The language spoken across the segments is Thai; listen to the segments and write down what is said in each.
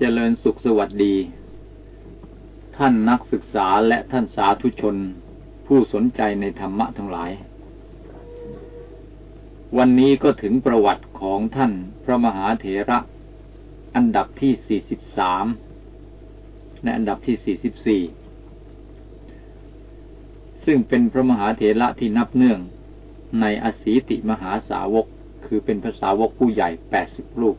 เจริญสุขสวัสดี ท่านนักศึกษาและท่านสาธุชน ผู้สนใจในธรรมะทั้งหลาย วันนี้ก็ถึงประวัติของท่านพระมหาเถระ อันดับที่ 43 และอันดับที่ 44 ซึ่งเป็นพระมหาเถระที่นับเนื่องในอสีติมหาสาวก คือเป็นภาษาวกผู้ใหญ่ 80 รูป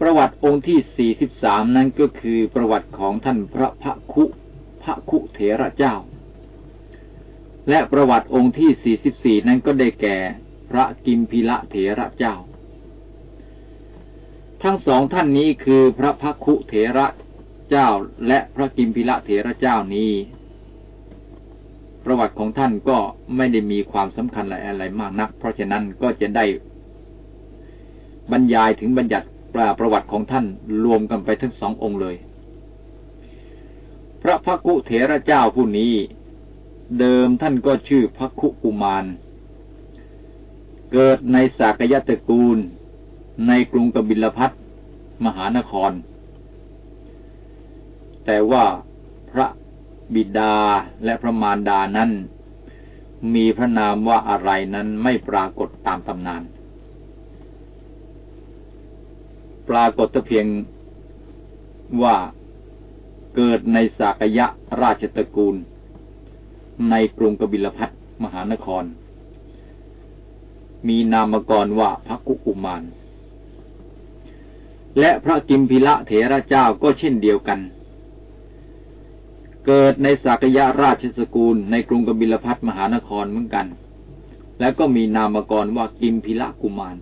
ประวัติองค์ที่43นั้นก็คือประวัติของท่านพระพระคุพระคุเถระเจ้า และประวัติองค์ที่44นั้นก็ได้แก่พระกิมพิละเถระเจ้า ทั้งสองท่านนี้คือพระพักคุเถระเจ้าและพระกิมพิละเถระเจ้านี้ ประวัติของท่านก็ไม่ได้มีความสำคัญอะไรอะไรมากนัก เพราะฉะนั้นก็จะได้บรรยายถึงบัญญัติ ประวัติของท่านรวมกันไปทั้งสององค์เลย พระพักคุเถระเจ้าผู้นี้ เดิมท่านก็ชื่อพักคุกุมาร เกิดในสากยตระกูล ในกรุงกบิลพัทมหานคร แต่ว่าพระบิดาและพระมารดานั้น มีพระนามว่าอะไรนั้นไม่ปรากฏตามตำนาน ปรากฏแต่เพียงว่าเกิดในสากยะราชตระกูล ในกรุงกบิลพัทมหานคร มีนามกรว่าพระกุกุมารและพระกิมพิละเถระเจ้าก็เช่นเดียวกัน เกิดในสักยะราชสกุลในกรุงกบิลพัทมหานครเหมือนกัน และก็มีนามกรว่ากิมพิละกุมาร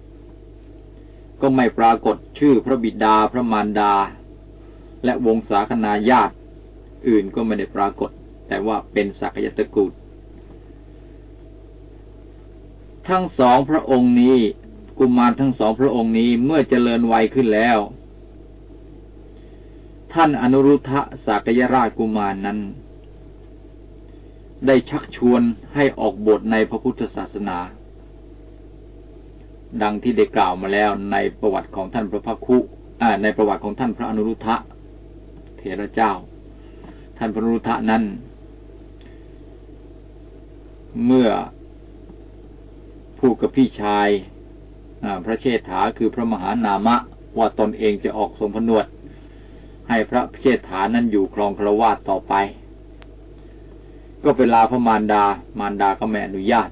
ก็ไม่ปรากฏชื่อพระบิดาพระมารดา และวงศาคณาญาติ อื่นก็ไม่ได้ปรากฏ แต่ว่าเป็นสักยตระกูลทั้งสองพระองค์นี้ กุมารทั้งสองพระองค์นี้เมื่อเจริญวัยขึ้นแล้ว ท่านอนุรุทธะสากยราชกุมารนนั้น ได้ชักชวนให้ออกบทในพระพุทธศาสนา ดังที่ได้กล่าวมาแล้วในประวัติของท่านพระพักคุในประวัติของท่านพระอนุรุทธะเถระเจ้า ท่านพระอนุรุทธะนั้น เมื่อพูดกับพี่ชายพระเชษฐาคือพระมหานามะว่าตนเองจะออกทรงพนวด ให้พระเชษฐานั้นอยู่ครองพรวาสต่อไป ก็เวลาพระมารดา มารดาก็ไม่อนุญาต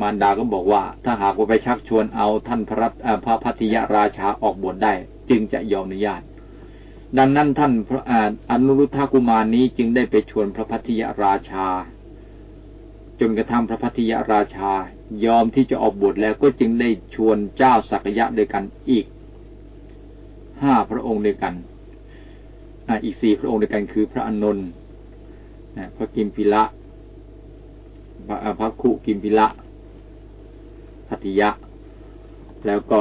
มารดาก็บอกว่า ถ้าหากว่าไปชักชวนเอาท่านพระพระพัทยราชาออกบวชได้ จึงจะยอมอนุญาต ดังนั้นท่านพระอนุรุทธากุมารนี้จึงได้ไปชวนพระพัทยราชา จนกระทั่งพระพัทยราชา ยอมที่จะออกบวชแล้วก็จึงได้ชวนเจ้าสักยะด้วยกันอีกห้าพระองค์ด้วยกันอีกสี่พระองค์ด้วยกันคือพระอนนท์พระกิมพิละพระคุกิมพิละ พัทยะ แล้วก็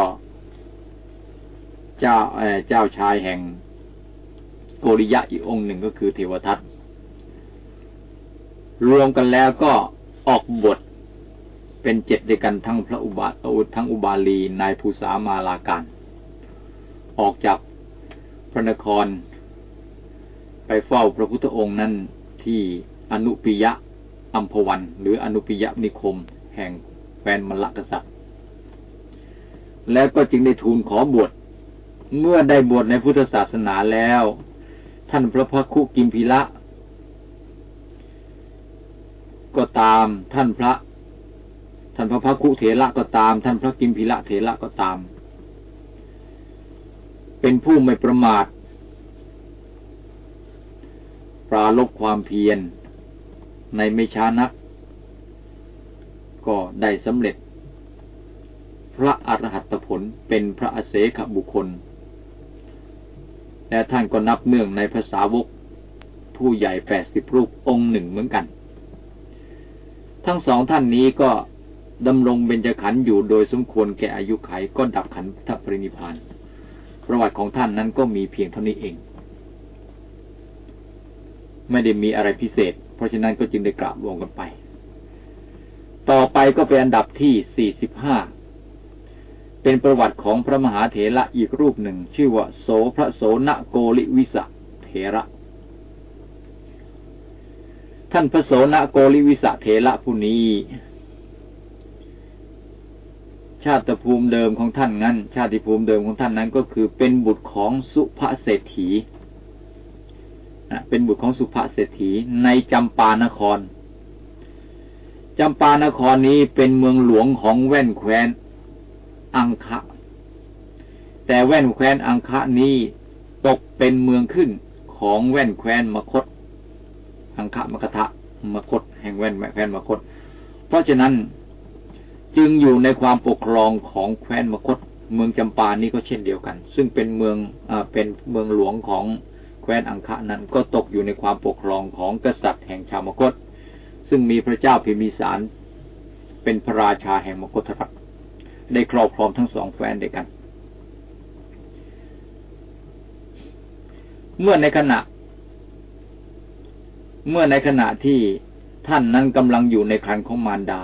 เจ้าเจ้าชายแห่งโกริยะอีกองหนึ่งก็คือเทวทัตรวมกันแล้วก็ออกบทเป็นเจ็ดด้วยกันทั้งพระอุบาทั้งอุบาลีนายภูษามาลาการ ออกจากพระนคร ไปเฝ้าพระพุทธองค์นั้นที่อนุปิยะอัมพวัน หรืออนุปิยะนิคม แห่ง แฟนมลกษัตริย์ แล้วก็จึงได้ทูลขอบวช เมื่อได้บวชในพุทธศาสนาแล้ว ท่านพระพักคุกิมพิละก็ตามท่านพระ ท่านพระพักคุเถระก็ตาม ท่านพระกิมพิละเถระก็ตาม เป็นผู้ไม่ประมาท ปราลบความเพียรในไม่ช้านัก ก็ได้สำเร็จ พระอรหัตผลเป็นพระอเสขบุคคล และท่านก็นับเนื่องในภาษาวก ผู้ใหญ่แปดสิบรูปองค์หนึ่งเหมือนกัน ทั้งสองท่านนี้ก็ดำรงเบญจขันธ์อยู่โดยสมควรแก่อายุไขก็ดับขันธปรินิพาน ประวัติของท่านนั้นก็มีเพียงเท่านี้เอง ไม่ได้มีอะไรพิเศษ เพราะฉะนั้นก็จึงได้กราบวมกันไป ต่อไปก็เป็นอันดับที่สี่สิบห้า เป็นประวัติของพระมหาเถระอีกรูปหนึ่ง ชื่อว่าโสพระโสนโกริวิสะเถระ ท่านพระโสนโกริวิสะเถระผู้นี้ชาติภูมิเดิมของท่านนั้น ชาติภูมิเดิมของท่านนั้นก็คือเป็นบุตรของสุภเศรษฐีเป็นบุตรของสุภเศรษฐีในจำปานคร จำปานครนี้เป็นเมืองหลวงของแว่นแคว้น อังคะ แต่แว่นแคว้นอังคะนี้ตกเป็นเมืองขึ้นของแว่นแคว้นมคต อังคะมกทะมคต แห่งแว่นแคว้นมคต เพราะฉะนั้นจึงอยู่ในความปกครองของแคว้นมคต เมืองจำปานี้ก็เช่นเดียวกัน ซึ่งเป็นเมืองอเป็นเมืองหลวงของแคว้นอังคะนั้นก็ตกอยู่ในความปกครองของกษัตริย์แห่งชาวมคต ซึ่งมีพระเจ้าพิมีสารเป็นพระราชาแห่งมคธรัฐได้ครอบครองทั้งสองแฟนเดียวกัน เมื่อในขณะ เมื่อในขณะที่ท่านนั้นกำลังอยู่ในครันของมารดา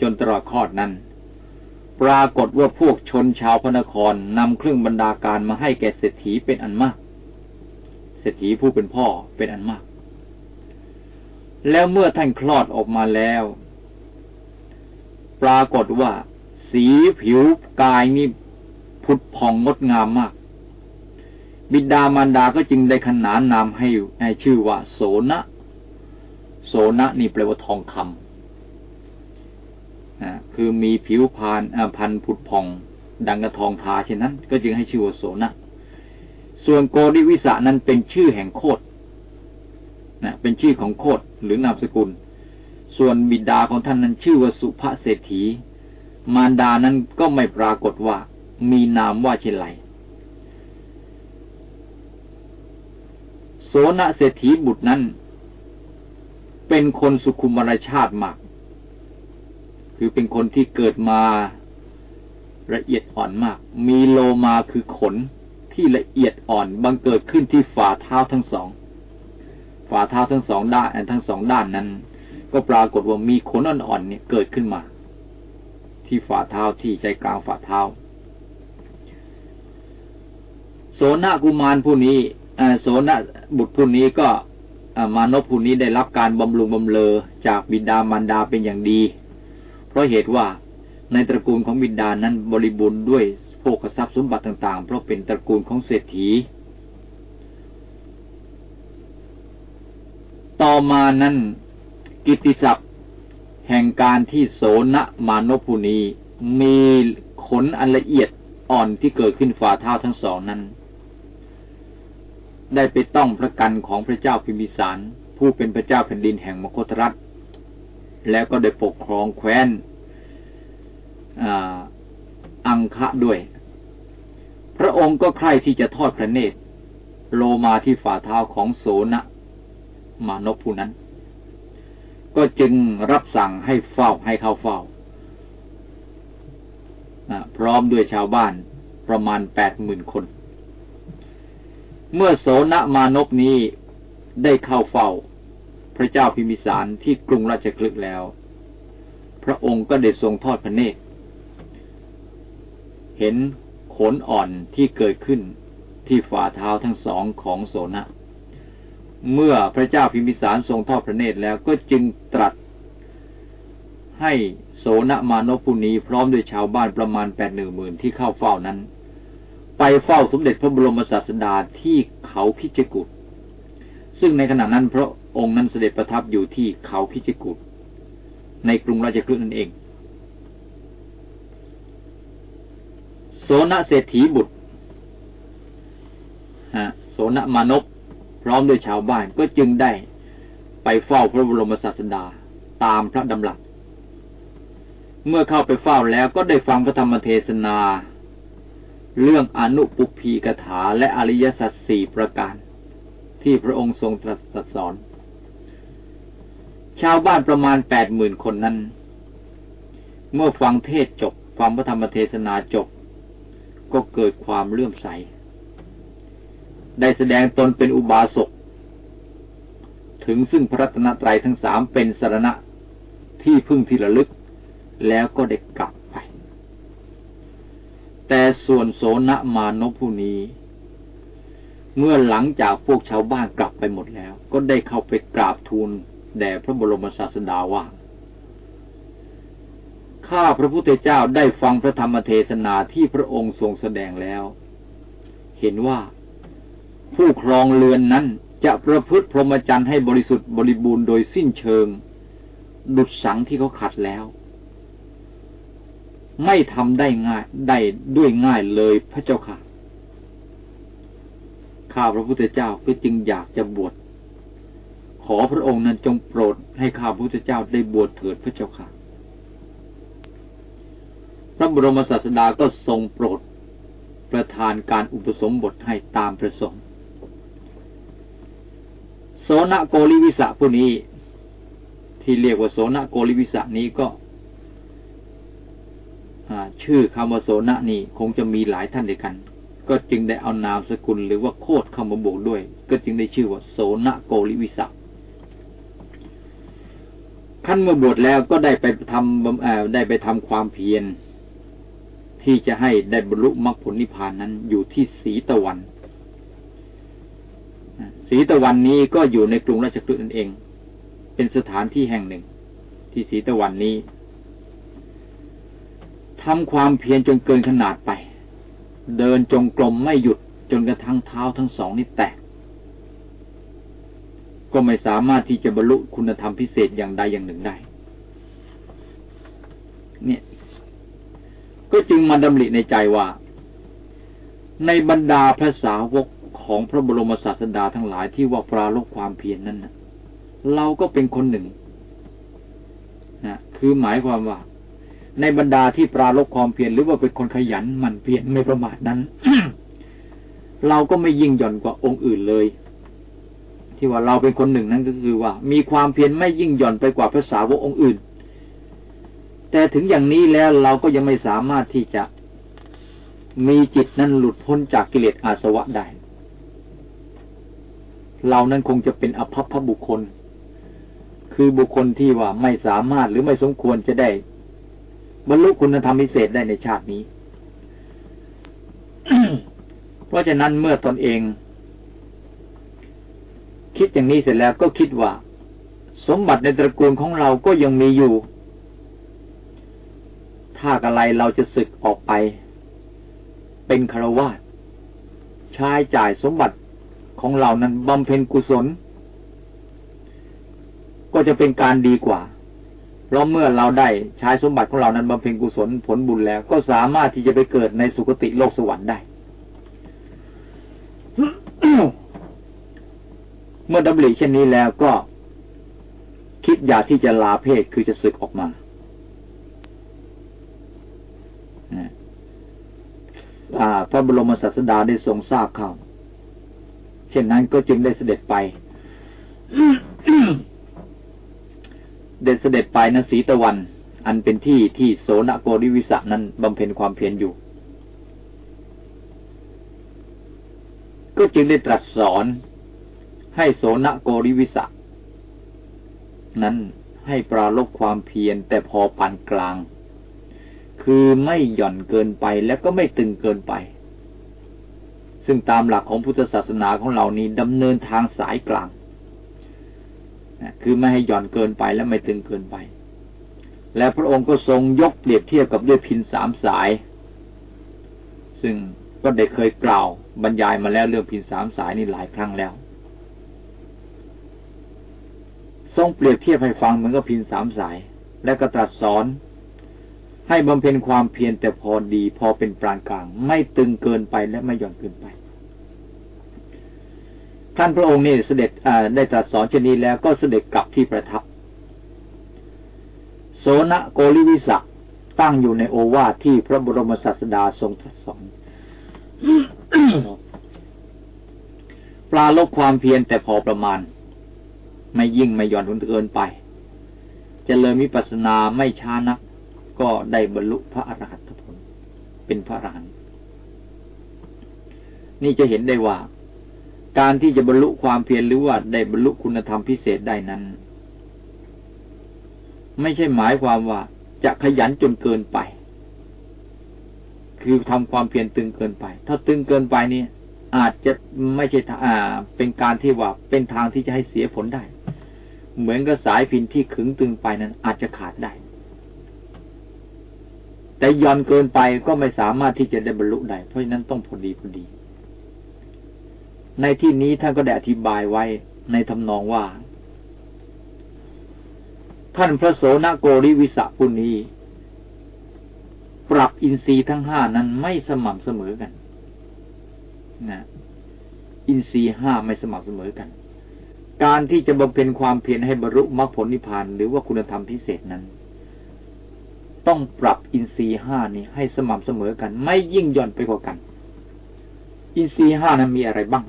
จนตลอดคลอดนั้น ปรากฏว่าพวกชนชาวพระนครนำเครื่องบรรดาการมาให้แก่เศรษฐีเป็นอันมาก เศรษฐีผู้เป็นพ่อเป็นอันมาก แล้วเมื่อท่านคลอดออกมาแล้ว ปรากฏว่า สีผิวกายนี่ผุดผ่องงดงามมาก บิดามารดาก็จึงได้ขนานนามให้ให้ชื่อว่า โสนะโสนะนี่แปลว่าทองคำคือมีผิวพานพันผุดผ่อง ดังกระทองทาเช่นนั้น ก็จึงให้ชื่อว่าโสนะ ส่วนโกริวิสะนั้นเป็นชื่อแห่งโคด นะเป็นชื่อของโคดหรือนามสกุล ส่วนบิดาของท่านนั้นชื่อว่าสุภเศรษฐี มารดานั้นก็ไม่ปรากฏว่า มีนามว่าเช่นไรโสนเศรษฐีบุตรนั้น เป็นคนสุขุมรชาติมาก คือเป็นคนที่เกิดมาละเอียดอ่อนมาก มีโลมาคือขนที่ละเอียดอ่อนบังเกิดขึ้นที่ฝ่าเท้าทั้งสอง ฝ่าเท้าทั้งสองด้านทั้งสองด้านนั้น ก็ปรากฏว่ามีขนอ่อนๆเนี่ยเกิดขึ้นมา ที่ฝ่าเท้าที่ใจกลางฝ่าเท้า โสนกุมารผู้นี้โสนบุตรผู้นี้ก็มานพผู้นี้ได้รับการบำรุงบำเลอจากบิดามารดาเป็นอย่างดี เพราะเหตุว่าในตระกูลของบิดานั้นบริบูรณ์ด้วยโภคทรัพย์สมบัติต่างๆ เพราะเป็นตระกูลของเศรษฐี ต่อมานั้น กิติศัพท์ แห่งการที่โสนมานพุนีมีขนอันละเอียดอ่อนที่เกิดขึ้นฝ่าเท้าทั้งสองนั้น ได้ไปต้องพระกันของพระเจ้าพิมิสาร ผู้เป็นพระเจ้าแผ่นดินแห่งมคตรัฐ แล้วก็ได้ปกครองแคว้นอังคะด้วย พระองค์ก็ใคร่ที่จะทอดพระเนตร โลมาที่ฝ่าเท้าของโสนะ มานพผู้นั้น ก็จึงรับสั่งให้เฝ้าให้เข้าเฝ้าพร้อมด้วยชาวบ้านประมาณแปดหมื่นคน เมื่อโสนมานพนี้ได้เข้าเฝ้า พระเจ้าพิมิสารที่กรุงราชคลึกแล้ว พระองค์ก็ได้ทรงทอดพระเนตร เห็นขนอ่อนที่เกิดขึ้นที่ฝ่าเท้าทั้งสองของโสนะ เมื่อพระเจ้าพิมพิสารทรงทอดพระเนตรแล้วก็จึงตรัส ให้โสนมานพุนีพร้อมด้วยชาวบ้านประมาณแปดหนึ่งหมื่นที่เข้าเฝ้านั้น ไปเฝ้าสมเด็จพระบรมศาสดาที่เขาพิจิกุฏซึ่งในขณะนั้นพระองค์นั้นเสด็จประทับอยู่ที่เขาพิจิกุฏในกรุงราชคฤห์นั่นเอง โสนเศรษฐีบุตรฮะโสนมานพ ร้อมด้วยชาวบ้านก็จึงได้ไปเฝ้าพระบรมศาสดาตามพระดำรัส เมื่อเข้าไปเฝ้าแล้วก็ได้ฟังพระธรรมเทศนา เรื่องอนุปุพีกถาและอริยสัจสี่ประการ ที่พระองค์ทรงตรัสสอน ชาวบ้านประมาณแปดหมื่นคนนั้น เมื่อฟังเทศจบฟังพระธรรมเทศนาจบ ก็เกิดความเลื่อมใส ได้แสดงตนเป็นอุบาสกถึงซึ่งพระรัตนตรัยทั้งสามเป็นสารณะที่พึ่งที่ระลึก แล้วก็ได้กลับไป แต่ส่วนโสนมานพผู้นี้ เมื่อหลังจากพวกชาวบ้านกลับไปหมดแล้ว ก็ได้เข้าไปกราบทูลแด่พระบรมศาสดาว่าข้าพระพุทธเจ้าได้ฟังพระธรรมเทศนาที่พระองค์ทรงแสดงแล้ว เห็นว่า ผู้ครองเรือนนั้นจะประพฤติพรหมจรรย์ให้บริสุทธิ์บริบูรณ์โดยสิ้นเชิง ดุดสังที่เขาขัดแล้ว ไม่ทำได้ง่ายได้ด้วยง่ายเลยพระเจ้าค่ะ ข้าพระพุทธเจ้าก็จึงอยากจะบวชขอพระองค์นั้นจงโปรดให้ข้าพระพุทธเจ้าได้บวชเถิดพระเจ้าค่ะ พระบรมศาสดาก็ทรงโปรด ประทานการอุปสมบทให้ตามประสงค์ โสนโกริวิสะผู้นี้ ที่เรียกว่าโสนโกริวิสะนี้ก็ชื่อคำว่าโสนนี่คงจะมีหลายท่านเดียวกัน ก็จึงได้เอานามสกุลหรือว่าโคดเข้ามาบวกด้วย ก็จึงได้ชื่อว่าโสนโกริวิสะขั้นเมื่อบวชแล้วก็ได้ไปทำได้ไปทำความเพียรที่จะให้ได้บรรลุมรรคผลนิพพานนั้นอยู่ที่สีตะวัน สีตะวันนี้ก็อยู่ในกรุงราชคฤห์นั่นเอง เป็นสถานที่แห่งหนึ่ง ที่สีตะวันนี้ทำความเพียรจนเกินขนาดไป เดินจงกรมไม่หยุดจนกระทั่งเท้าทั้งสองนี่แตก ก็ไม่สามารถที่จะบรรลุคุณธรรมพิเศษอย่างใดอย่างหนึ่งได้ เนี่ย ก็จึงมาดำริในใจว่า ในบรรดาภาษาวก ของพระบรมศาสดาทั้งหลายที่ว่าปราลบความเพียรนนั้นนะเราก็เป็นคนหนึ่งนะคือหมายความว่า ในบรรดาที่ปราลบความเพียรหรือว่าเป็นคนขยันหมั่นเพียรไม่ประมาทนั้นเราก็ไม่ยิ่งหย่อนกว่าองค์อื่นเลย ที่ว่าเราเป็นคนหนึ่งนั้นก็คือว่า มีความเพียรไม่ยิ่งหย่อนไปกว่าภาษาวกองค์อื่น แต่ถึงอย่างนี้แล้วเราก็ยังไม่สามารถที่จะมีจิตนั้นหลุดพ้นจากกิเลสอาสวะได้ เรานั้นคงจะเป็นอภัพพบุคคล คือบุคคลที่ว่าไม่สามารถหรือไม่สมควรจะได้ บรรลุคุณธรรมพิเศษได้ในชาตินี้ เพราะฉะนั้นเมื่อตอนเอง คิดอย่างนี้เสร็จแล้วก็คิดว่า สมบัติในตระกูลของเราก็ยังมีอยู่ ถ้าอะไรเราจะศึกออกไป เป็นคารวาสใช้จ่ายสมบัติ ของเรานั้นบำเพ็ญกุศล ก็จะเป็นการดีกว่า เพราะเมื่อเราได้ใช้สมบัติของเรานั้นบำเพ็ญกุศลผลบุญแล้ว ก็สามารถที่จะไปเกิดในสุคติโลกสวรรค์ได้ เมื่อดับลิเช่นนี้แล้วก็คิดอยากที่จะลาเพศคือจะศึกออกมาพระบรมศาสดาได้ทรงทราบข่าว เช่นนั้นก็จึงได้เสด็จไป เด็ดเสด็จไปนะสีตะวัน อันเป็นที่ที่โสนโกริวิสะนั้นบำเพ็ญความเพียรอยู่ ก็จึงได้ตรัสสอน ให้โสนโกริวิสะนั้นให้ปราลบความเพียรแต่พอปานกลาง คือไม่หย่อนเกินไปแล้วก็ไม่ตึงเกินไป ซึ่งตามหลักของพุทธศาสนาของเรานี้ดำเนินทางสายกลางคือไม่ให้หย่อนเกินไปและไม่ตึงเกินไป และพระองค์ก็ทรงยกเปรียบเทียบกับด้วยพินสามสาย ซึ่งก็ได้เคยกล่าวบรรยายมาแล้วเรื่องพินสามสายนี่หลายครั้งแล้ว ทรงเปรียบเทียบให้ฟังเหมือนกับพินสามสาย และก็ตรัสสอนให้บำเพ็ญความเพียรแต่พอดีพอเป็นปานกลาง ไม่ตึงเกินไปและไม่หย่อนเกินไป ท่านพระองค์นี่เสด็จได้ตรัสสอนเช่นนี้แล้วก็เสด็จกลับที่ประทับ โสนโกลิวิสะตั้งอยู่ในโอวาทที่พระบรมศาสดาทรงตรัสสอนปลาลบความเพียรแต่พอประมาณ ไม่ยิ่งไม่หย่อนเกินไปจเจริญมิปัสนาไม่ช้านัก ก็ได้บรรลุพระอรหัตผล เป็นพระอรหันต์นี่จะเห็นได้ว่า การที่จะบรรลุความเพียรหรือว่าได้บรรลุคุณธรรมพิเศษได้นั้น ไม่ใช่หมายความว่าจะขยันจนเกินไป คือทำความเพียรตึงเกินไป ถ้าตึงเกินไปนี่อาจจะไม่ใช่อ่า เป็นการที่ว่าเป็นทางที่จะให้เสียผลได้ เหมือนกับสายพินที่ขึงตึงไปนั้น อาจจะขาดได้ แต่ย่อนเกินไปก็ไม่สามารถที่จะได้บรรลุได้เพราะฉะนั้นต้องพอดีพอดี ในที่นี้ท่านก็ได้อธิบายไว้ในทำนองว่า ท่านพระโสนโกริวิสะปุณีปรับอินทรีย์ทั้งห้านั้นไม่สม่ำเสมอกันนะอินทรีย์ห้าไม่สม่ำเสมอกัน การที่จะบำเพ็ญความเพียรให้บรรลุมรรคผลนิพพานหรือว่าคุณธรรมพิเศษนั้น ต้องปรับอินทรีย์ห้านี้ให้สม่ำเสมอกัน ไม่ยิ่งย่อนไปกว่ากัน อินทรีย์ห้านั้นมีอะไรบ้าง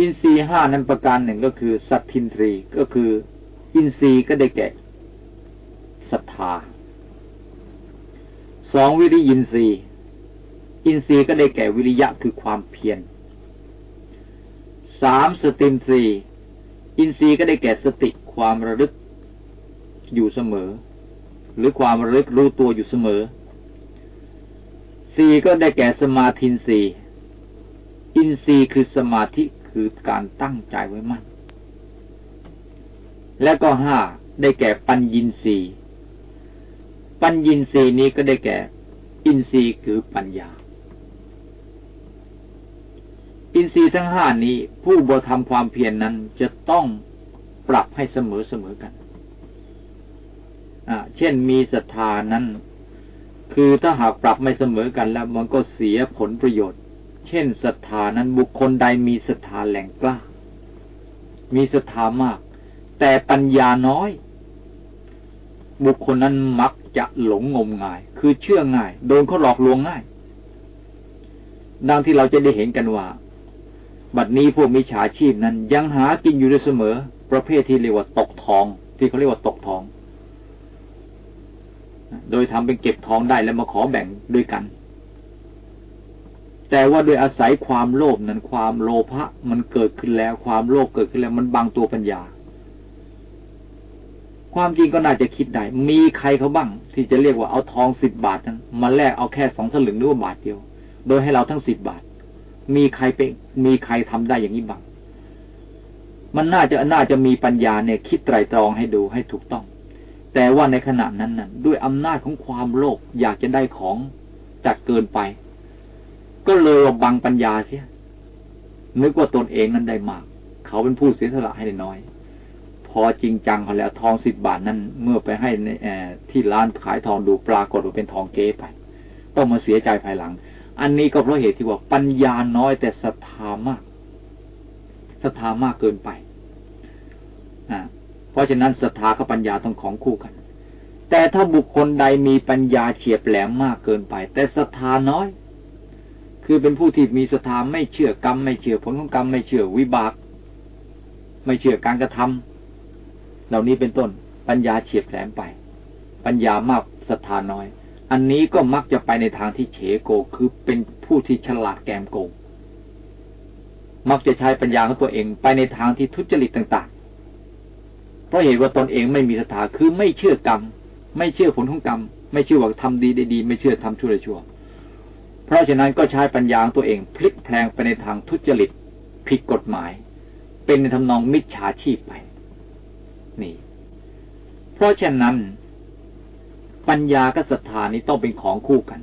อินทรีห้านั้นประการหนึ่งก็คือ สัตทินทรีก็คือ อินทรีก็ได้แก่ศรัทธาสองวิริยินทรีอินทรีก็ได้แก่วิริยะคือความเพียรสามสตินทรีอินทรีก็ได้แก่สติความระลึกอยู่เสมอ หรือความระลึกรู้ตัวอยู่เสมอสี่ก็ได้แก่สมาธินทรีอินทรีย์คือสมาธิ คือการตั้งใจไว้มั่น และก็ห้าได้แก่ปัญญินรีปัญญินรีนี้ก็ได้แก่ อินทรีย์คือปัญญา อินทรีย์ทั้งห้านี้ ผู้บวทำความเพียรนนั้นจะต้องปรับให้เสมอเสมอกันอ่าเช่นมีศรัทธานั้น คือถ้าหากปรับไม่เสมอกันแล้วมันก็เสียผลประโยชน์ เช่นศรัทธานั้นบุคคลใดมีศรัทธาแหลงกล้า มีศรัทธามาก แต่ปัญญาน้อย บุคคลนั้นมักจะหลงงมงาย คือเชื่อง่าย โดนเขาหลอกลวงง่าย ดังที่เราจะได้เห็นกันว่า บัดนี้พวกมิจฉาชีพนั้นยังหากินอยู่ด้วยเสมอ ประเภทที่เรียกว่าตกทอง ที่เขาเรียกว่าตกทอง โดยทำเป็นเก็บทองได้แล้วมาขอแบ่งด้วยกัน แต่ว่าโดยอาศัยความโลภนั้นความโลภะมันเกิดขึ้นแล้ว ความโลภเกิดขึ้นแล้ว มันบังตัวปัญญา ความจริงก็น่าจะคิดได้ มีใครเขาบ้าง ที่จะเรียกว่าเอาทองสิบบาทนั้นมาแลกเอาแค่สองสลึงหรือว่าบาทเดียว โดยให้เราทั้งสิบบาท มีใครเป็นมีใครทำได้อย่างนี้บ้าง มันน่าจะน่าจะมีปัญญาเนี่ยคิดไตรตรองให้ดูให้ถูกต้อง แต่ว่าในขณะนั้นน่ะด้วยอำนาจของความโลภอยากจะได้ของจัดเกินไป ก็เลยบังปัญญาเสียนึกว่าตนเองนั้นได้มาก เขาเป็นผู้เสียสละให้ได้น้อย พอจริงจังเขาแล้วทองสิบบาทนั้นเมื่อไปให้ในที่ร้านขายทองดูปรากฏว่าเป็นทองเก๊ไป ต้องมาเสียใจภายหลัง อันนี้ก็เพราะเหตุที่ว่าปัญญาน้อยแต่ศรัทธามากศรัทธามากเกินไปอ่าเพราะฉะนั้นศรัทธากับปัญญาต้องของคู่กัน แต่ถ้าบุคคลใดมีปัญญาเฉียบแหลมมากเกินไป แต่ศรัทธาน้อย คือเป็นผู้ที่มีศรัทธาไม่เชื่อกรรม ไม่เชื่อผลของกรรม ไม่เชื่อวิบาก ไม่เชื่อการกระทำเหล่านี้เป็นต้น ปัญญาเฉียบแหลมไป ปัญญามากศรัทธาน้อย อันนี้ก็มักจะไปในทางที่เฉโกคือเป็นผู้ที่ฉลาดแกมโกงมักจะใช้ปัญญาของตัวเองไปในทางที่ทุจริตต่างๆ เพราะเหตุว่าตนเองไม่มีศรัทธาคือไม่เชื่อกรรม ไม่เชื่อผลของกรรม ไม่เชื่อว่าทำดีได้ดี ไม่เชื่อทำชั่วได้ชั่ว เพราะฉะนั้นก็ใช้ปัญญาของตัวเองพลิกแพลงไปในทางทุจริต ผิดกฎหมาย เป็นในทำนองมิจฉาชีพไป นี่ เพราะฉะนั้น ปัญญากับศรัทธานี้ต้องเป็นของคู่กัน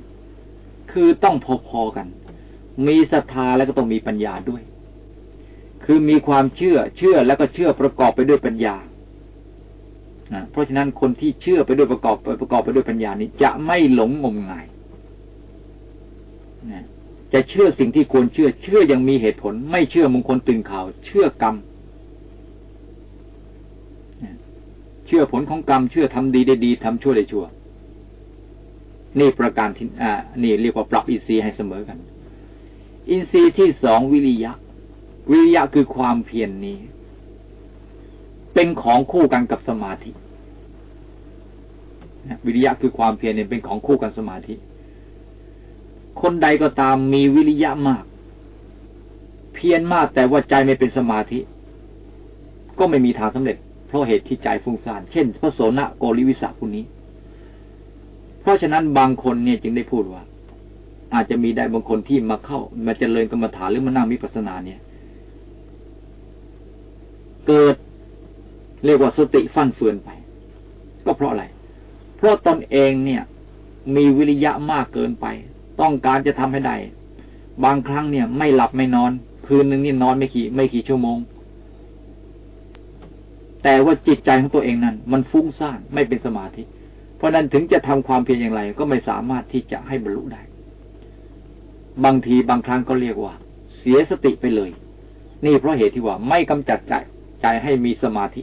คือต้องพอๆกัน มีศรัทธาแล้วก็ต้องมีปัญญาด้วย คือมีความเชื่อเชื่อแล้วก็เชื่อประกอบไปด้วยปัญญาเพราะฉะนั้นคนที่เชื่อไปด้วยประกอบประกอบไปด้วยปัญญานี้จะไม่หลงงมงาย จะเชื่อสิ่งที่ควรเชื่อ เชื่อยังมีเหตุผล ไม่เชื่อมงคลตึงข่าว เชื่อกรรม เชื่อผลของกรรม เชื่อทำดีได้ดีทำชั่วได้ชั่ว นี่ประการที่อ่า นี่เรียกว่าปรับอินทรีย์ให้เสมอกัน อินทรีย์ที่สองวิริยะ วิริยะคือความเพียรนนี้ เป็นของคู่กันกับสมาธิ วิริยะคือความเพียรเนี่ยเป็นของคู่กันสมาธิ คนใดก็ตามมีวิริยะมาก เพียรมากแต่ว่าใจไม่เป็นสมาธิ ก็ไม่มีทางสำเร็จ เพราะเหตุที่ใจฟุ้งซ่านเช่น พระโสนโกริวิสาผู้นี้ เพราะฉะนั้นบางคนเนี่ยจึงได้พูดว่า อาจจะมีได้บางคนที่มาเข้า มาเจริญกรรมฐานหรือมานั่งมิปัสสนาเนี่ย เกิดเรียกว่าสติฟั่นเฟือนไป ก็เพราะอะไร เพราะตนเองเนี่ย มีวิริยะมากเกินไป ต้องการจะทำให้ได้ บางครั้งเนี่ย ไม่หลับไม่นอน คืนหนึ่งนี่นอนไม่กี่ไม่กี่ชั่วโมง แต่ว่าจิตใจของตัวเองนั้น มันฟุ้งซ่านไม่เป็นสมาธิ เพราะนั้นถึงจะทำความเพียรอย่างไร ก็ไม่สามารถที่จะให้บรรลุได้ บางทีบางครั้งก็เรียกว่า เสียสติไปเลย นี่เพราะเหตุที่ว่าไม่กำจัดใจใจให้มีสมาธิ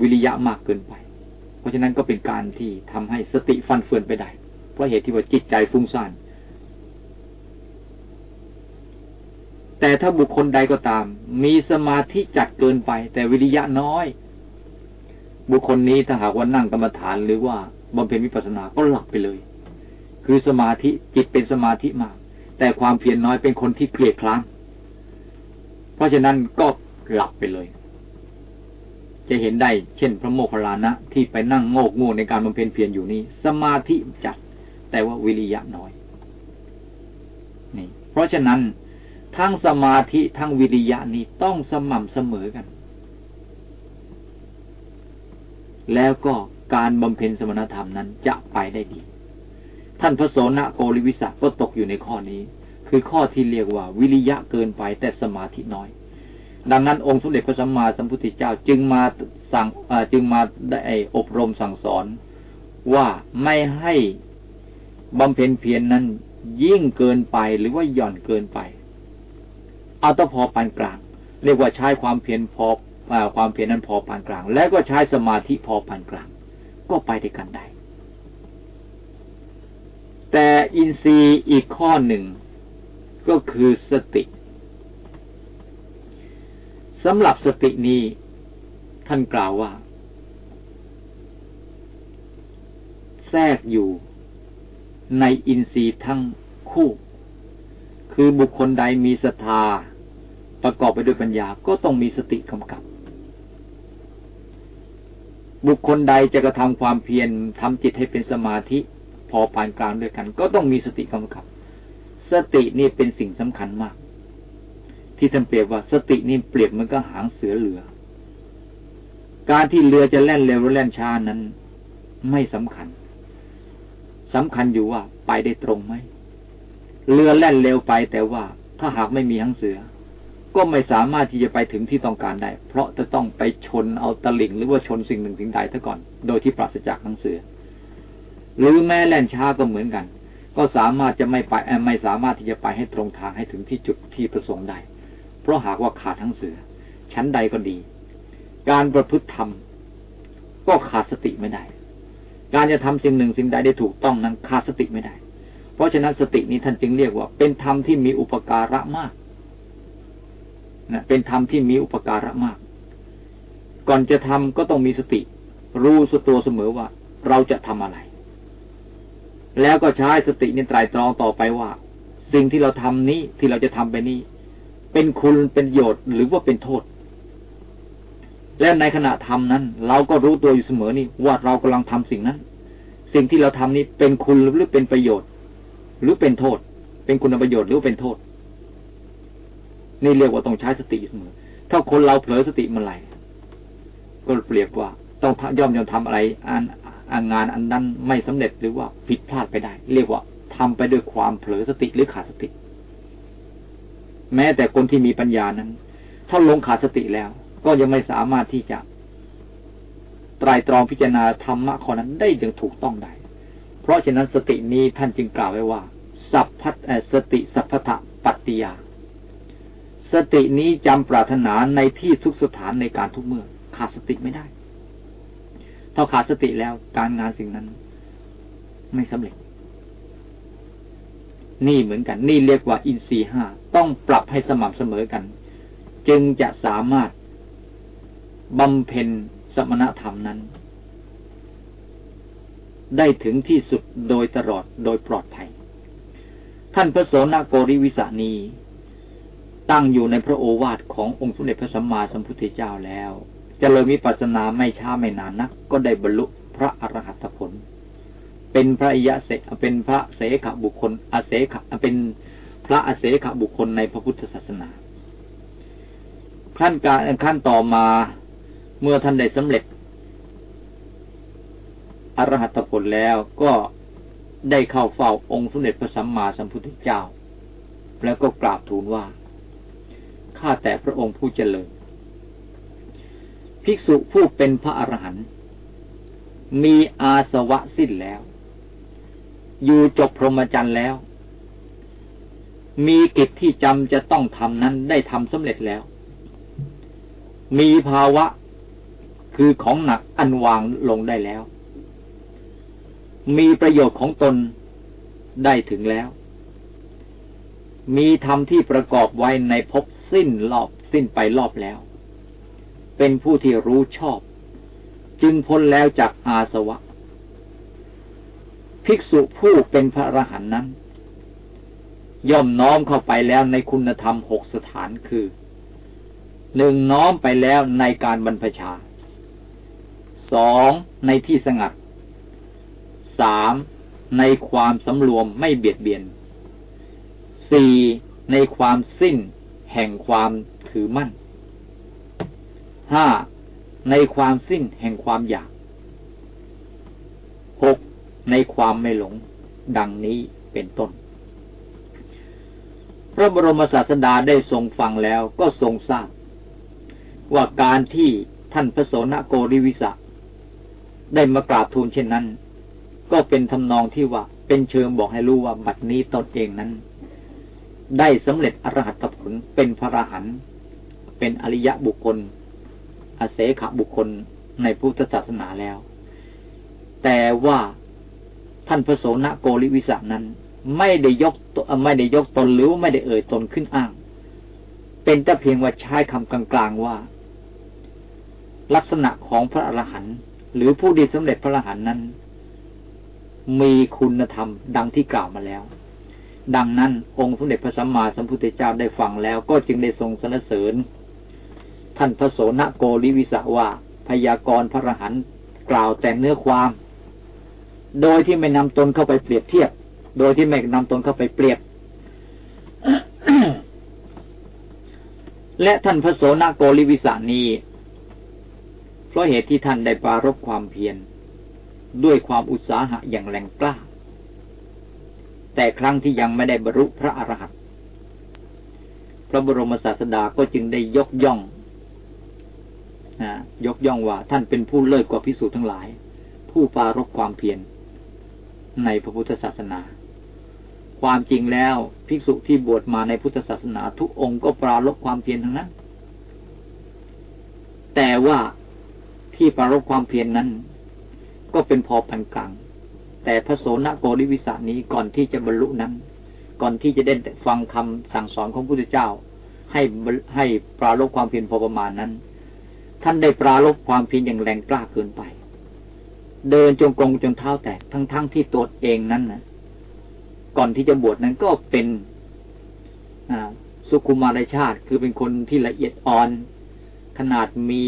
วิริยะมากเกินไป เพราะฉะนั้นก็เป็นการที่ทำให้สติฟันเฟือนไปได้ เพราะเหตุที่ว่าจิตใจฟุ้งซ่านแต่ถ้าบุคคลใดก็ตาม มีสมาธิจัดเกินไป แต่วิริยะน้อย บุคคลนี้ถ้าหากว่านั่งกรรมฐานหรือว่าบำเพ็ญวิปัสสนาก็หลับไปเลย คือสมาธิจิตเป็นสมาธิมาก แต่ความเพียรน้อยเป็นคนที่เครียดคลางเพราะฉะนั้นก็หลับไปเลย จะเห็นได้เช่น พระโมคคัลลานะที่ไปนั่งโงกงูในการบำเพ็ญเพียรอยู่นี้ สมาธิจัด แต่ว่าวิริยะน้อย นี่ เพราะฉะนั้นทั้งสมาธิทั้งวิริยะนี้ต้องสม่ำเสมอกัน แล้วก็การบำเพ็ญสมณธรรมนั้นจะไปได้ดี ท่านพระโสนโกริวิสักก็ตกอยู่ในข้อนี้ คือข้อที่เรียกว่า วิริยะเกินไปแต่สมาธิน้อย ดังนั้นองค์สมเด็จพระสัมมาสัมพุทธเจ้าจึงมาสั่งจึงมาได้อบรมสั่งสอนว่าไม่ให้ บำเพ็ญเพียรนนั้น ยิ่งเกินไปหรือว่าหย่อนเกินไป เอาแต่พอปานกลาง เรียกว่าใช้ความเพียรพอความเพียรนั้นพอปานกลาง และก็ใช้สมาธิพอปานกลาง ก็ไปด้วยกันได้ แต่อินทรีย์อีกข้อหนึ่ง ก็คือสติสำหรับสตินี้ ท่านกล่าวว่า แทรกอยู่ ในอินทรีย์ทั้งคู่ คือบุคคลใดมีศรัทธาประกอบไปด้วยปัญญาก็ต้องมีสติกำกับ บุคคลใดจะกระทำความเพียรทำจิตให้เป็นสมาธิ พอปานกลางด้วยกัน ก็ต้องมีสติกำกับ สตินี่เป็นสิ่งสำคัญมาก ที่ท่านเปรียบว่าสตินี่เปรียบเหมือนกับหางเสือเรือ การที่เรือจะแล่นเร็วหรือแล่นช้านั้น ไม่สำคัญ สำคัญอยู่ว่าไปได้ตรงไหมเรือแล่นเร็วไปแต่ว่าถ้าหากไม่มีหางเสือ ก็ไม่สามารถที่จะไปถึงที่ต้องการได้ เพราะจะต้องไปชนเอาตะลิ่งหรือว่าชนสิ่งหนึ่งสิ่งใดซะก่อน โดยที่ปราศจากหางเสือ หรือแม้แล่นช้าก็เหมือนกัน ก็สามารถจะไม่ไปไม่สามารถที่จะไปให้ตรงทางให้ถึงที่จุดที่ประสงค์ได้ เพราะหากว่าขาดทั้งเสือ ชั้นใดก็ดี การประพฤติธรรมก็ขาดสติไม่ได้ การจะทำสิ่งหนึ่งสิ่งใดได้ถูกต้องนั้นขาดสติไม่ได้ เพราะฉะนั้นสตินี้ท่านจึงเรียกว่า เป็นธรรมที่มีอุปการะมากนะเป็นธรรมที่มีอุปการะมาก ก่อนจะทำก็ต้องมีสติ รู้สตัวเสมอว่า เราจะทำอะไร แล้วก็ใช้สตินี้ไตรตรองต่อไปว่า สิ่งที่เราทำนี้ที่เราจะทำไปนี้ เป็นคุณเป็นประโยชน์หรือว่าเป็นโทษ และในขณะทำนั้น เราก็รู้ตัวอยู่เสมอนี่ว่าเรากำลังทำสิ่งนั้น สิ่งที่เราทำนี้เป็นคุณหรือเป็นประโยชน์ หรือเป็นโทษ เป็นคุณประโยชน์หรือเป็นโทษ นี่เรียกว่าต้องใช้สติเสมอ ถ้าคนเราเผลอสติเมื่อไหร่ก็เปรียบว่า ต้องย่อมยอมทำอะไรอันอันงานอันนั้นไม่สำเร็จหรือว่าผิดพลาดไปได้ เรียกว่าทำไปด้วยความเผลอสติหรือขาดสติ แม้แต่คนที่มีปัญญานั้น ถ้าลงขาดสติแล้ว ก็ยังไม่สามารถที่จะไตรตรองพิจารณาธรรมะข้อนั้นได้อย่างถูกต้องได้ เพราะฉะนั้นสตินี้ท่านจึงกล่าวไว้ว่า สัพพัสติสัพพะปัตติยา สตินี้จำปรารถนาในที่ทุกสถานในการทุกเมื่อ ขาดสติไม่ได้ ถ้าขาดสติแล้วการงานสิ่งนั้น ไม่สำเร็จ นี่เหมือนกัน นี่เรียกว่าอินทรีห้าต้องปรับให้สม่ำเสมอกัน จึงจะสามารถ บำเพ็ญสมณธรรมนั้น ได้ถึงที่สุดโดยตลอดโดยปลอดภัย ท่านพระโสนโกริวิสานีตั้งอยู่ในพระโอวาทขององค์สมเด็จพระสัมมาสัมพุทธเจ้าแล้วจเจริญวิปัสสนาไม่ช้าไม่นานนัก ก็ได้บรรลุพพระอรหัตผล เป็นพระยะเสเป็นพระเสขบุคคลอาเสขเป็นพระอาเสขบุคคลในพระพุทธศาสนา ขั้นการขั้นต่อมา เมื่อท่านได้สำเร็จ อรหัตผลแล้วก็ได้เข้าเฝ้าองค์สมเด็จพระสัมมาสัมพุทธเจ้า แล้วก็กราบทูลว่า ข้าแต่พระองค์ผู้เจริญ ภิกษุผู้เป็นพระอรหันต์มีอาสวะสิ้นแล้ว อยู่จบพรหมจรรย์แล้ว มีกิจที่จำจะต้องทำนั้นได้ทำสำเร็จแล้ว มีภาวะ คือของหนักอันวางลงได้แล้ว มีประโยชน์ของตนได้ถึงแล้ว มีธรรมที่ประกอบไว้ในภพสิ้นรอบสิ้นไปรอบแล้ว เป็นผู้ที่รู้ชอบ จึงพ้นแล้วจากอาสวะ ภิกษุผู้เป็นพระอรหันต์นั้น ย่อมน้อมเข้าไปแล้วในคุณธรรมหกสถานคือหนึ่งน้อมไปแล้วในการบรรพชา สองในที่สงัดสามในความสำรวมไม่เบียดเบียนสี่ในความสิ้นแห่งความถือมั่นห้าในความสิ้นแห่งความอยากหกในความไม่หลงดังนี้เป็นต้น พระบรมศาสดาได้ทรงฟังแล้วก็ทรงทราบว่าการที่ท่านพระโสนโกริวิสะ ได้มากราบทูลเช่นนั้น ก็เป็นทำนองที่ว่า เป็นเชิงบอกให้รู้ว่าบัดนี้ตนเองนั้น ได้สำเร็จอรหัตผลเป็นพระอรหันต์เป็นอริยะบุคคลอาเสขบุคคลในพุทธศาสนาแล้ว แต่ว่าท่านพระโสนโกริวิสานั้น ไม่ได้ยกไม่ได้ยกตนหรือไม่ได้เอ่ยตนขึ้นอ้าง เป็นแต่เพียงว่าใช้คำกลางๆว่า ลักษณะของพระอรหันต์ หรือผู้ดีสำเร็จพระอรหันต์นั้น มีคุณธรรม ดังที่กล่าวมาแล้ว ดังนั้น องค์สมเด็จพระสัมมาสัมพุทธเจ้าได้ฟังแล้ว ก็จึงได้ทรงสรรเสริญ ท่านพระโสนโกริวิสะว่าพยากรพระอรหันต์กล่าวแต่เนื้อความ โดยที่ไม่นำตนเข้าไปเปรียบเทียบ โดยที่ไม่นำตนเข้าไปเปรียบ และท่านพระโสนโกริวิสานี้ เพราะเหตุที่ท่านได้ปารบความเพียรด้วยความอุตสาหะอย่างแรงกล้า แต่ครั้งที่ยังไม่ได้บรรลุพระอรหันต์พระบรมศาสดาก็จึงได้ยกย่องยกย่องว่าท่านเป็นผู้เลิศกว่าพิสูจน์ทั้งหลาย ผู้ปารบความเพียรในพระพุทธศาสนา ความจริงแล้วภิกษุที่บวชมาในพุทธศาสนา ทุกองค์ก็ปรารบความเพียรทั้งนั้น แต่ว่า ที่ปรารบความเพียรนนั้น ก็เป็นพอพันกลาง แต่พระโสนโกริวิสานี้ก่อนที่จะบรรลุนั้น ก่อนที่จะได้ฟังคำสั่งสอนของพระพุทธเจ้า ให้ให้ปราลบความเพียรพอประมาณนั้น ท่านได้ปราลบความเพียรอย่างแรงกล้าเกินไป เดินจงกรมจนเท้าแตกทั้งๆทที่ตัวเองนั้นนะก่อนที่จะบวชนั้นก็เป็นสุขุมารชาติ คือเป็นคนที่ละเอียดอ่อน ขนาดมี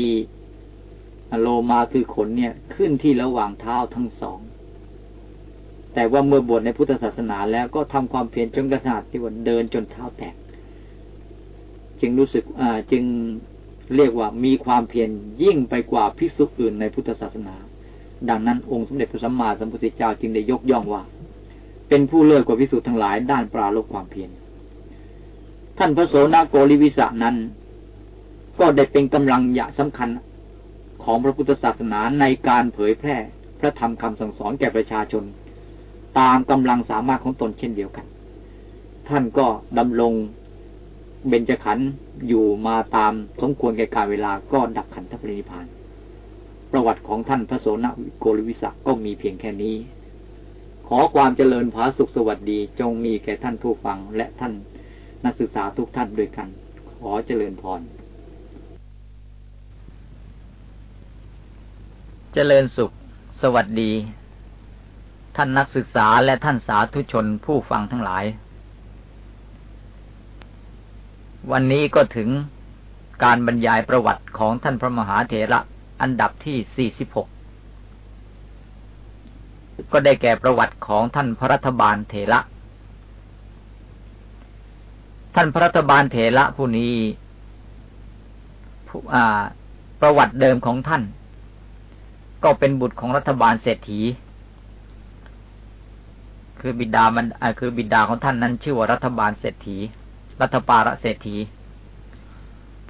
โลมาคือขนเนี่ยขึ้นที่ระหว่างเท้าทั้งสอง แต่ว่าเมื่อบวชในพุทธศาสนาแล้วก็ทำความเพียรจนกระนาดที่ว่าเดินจนเท้าแตก จึงรู้สึกอ่าจึงเรียกว่ามีความเพียรยิ่งไปกว่าภิกษุอื่นในพุทธศาสนา ดังนั้นองค์สมเด็จพระสัมมาสัมพุทธเจ้าจึงได้ยกย่องว่า เป็นผู้เลิศกว่าภิกษุทั้งหลายด้านปราลบความเพียรท่านพระโสนโกริวิสานั้น ก็ได้เป็นกำลังยะสำคัญ ของพระพุทธศาสนาในการเผยแพร่พระธรรมคำสั่งสอนแก่ประชาชน ตามกำลังสามารถของตนเช่นเดียวกัน ท่านก็ดำรงเบญจขันธ์อยู่มาตามสมควรแก่การเวลาก็ดับขันธปรินิพาน ประวัติของท่านพระโสนโกลวิสักก็มีเพียงแค่นี้ ขอความเจริญผาสุขสวัสดีจงมีแก่ท่านผู้ฟังและท่านนักศึกษาทุกท่านด้วยกัน ขอเจริญพร เจริญสุข สวัสดี ท่านนักศึกษาและท่านสาธุชนผู้ฟังทั้งหลาย วันนี้ก็ถึงการบรรยายประวัติของท่านพระมหาเถระอันดับที่ 46 ก็ได้แก่ประวัติของท่านพระรัฐบาลเถระ ท่านพระรัฐบาลเถระผู้นี้ประวัติเดิมของท่าน ก็เป็นบุตรของรัฐบาลเศรษฐี คือบิดามันคือบิดาของท่านนั้น ชื่อว่ารัฐบาลเศรษฐี รัฐปาระเศรษฐี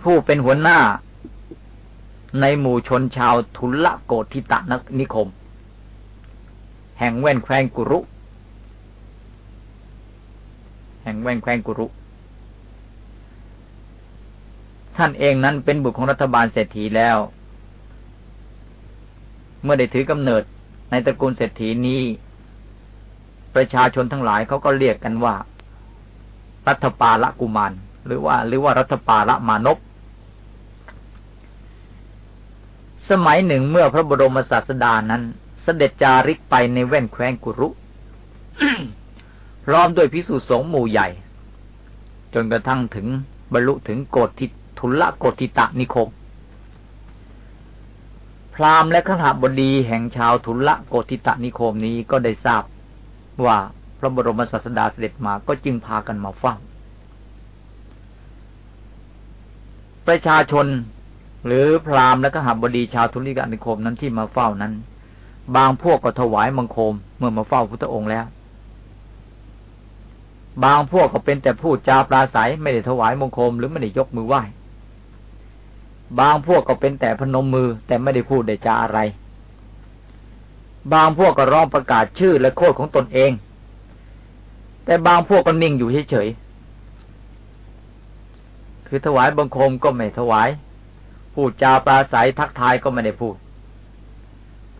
ผู้เป็นหัวหน้าในหมู่ชนชาวทุลโกธิตะนนิคม แห่งแว่นแคว้งกุรุ แห่งแว่นแคว้งกุรุ ท่านเองนั้นเป็นบุตรของรัฐบาลเศรษฐีแล้ว เมื่อได้ถือกำเนิดในตระกูลเศรษฐีนี้ ประชาชนทั้งหลายเขาก็เรียกกันว่า รัฐปาละกุมารหรือว่า หรือว่ารัฐปาละมานพสมัยหนึ่งเมื่อพระบรมศาสดานั้น เสด็จจาริกไปในแว่นแคว้นกุรุ พร้อมด้วยพิสุสงหมู่ใหญ่ จนกระทั่งถึงบรรลุถึงโกธิทุลโกธิตะนิคม พราหมณ์และขหบดีแห่งชาวทุลโกธิตะนิคมนี้ก็ได้ทราบว่าพระบรมศาสดาเสด็จมาก็จึงพากันมาเฝ้า ประชาชนหรือพราหมณ์และก็หับดีชาวทุลิกานิคมนั้นที่มาเฝ้านั้น บางพวกก็ถวายมังคมเมื่อมาเฝ้าพุทธองค์แล้ว บางพวกก็เป็นแต่พูดจาปราศัยไม่ได้ถวายมงคมหรือไม่ได้ยกมือไหว้ บางพวกก็เป็นแต่พนมมือแต่ไม่ได้พูดได้จาอะไร บางพวกก็ร้องประกาศชื่อและโคดของตนเอง แต่บางพวกก็นิ่งอยู่เฉยๆคือถวายบังคมก็ไม่ถวาย พูดจาปราศัยทักทายก็ไม่ได้พูด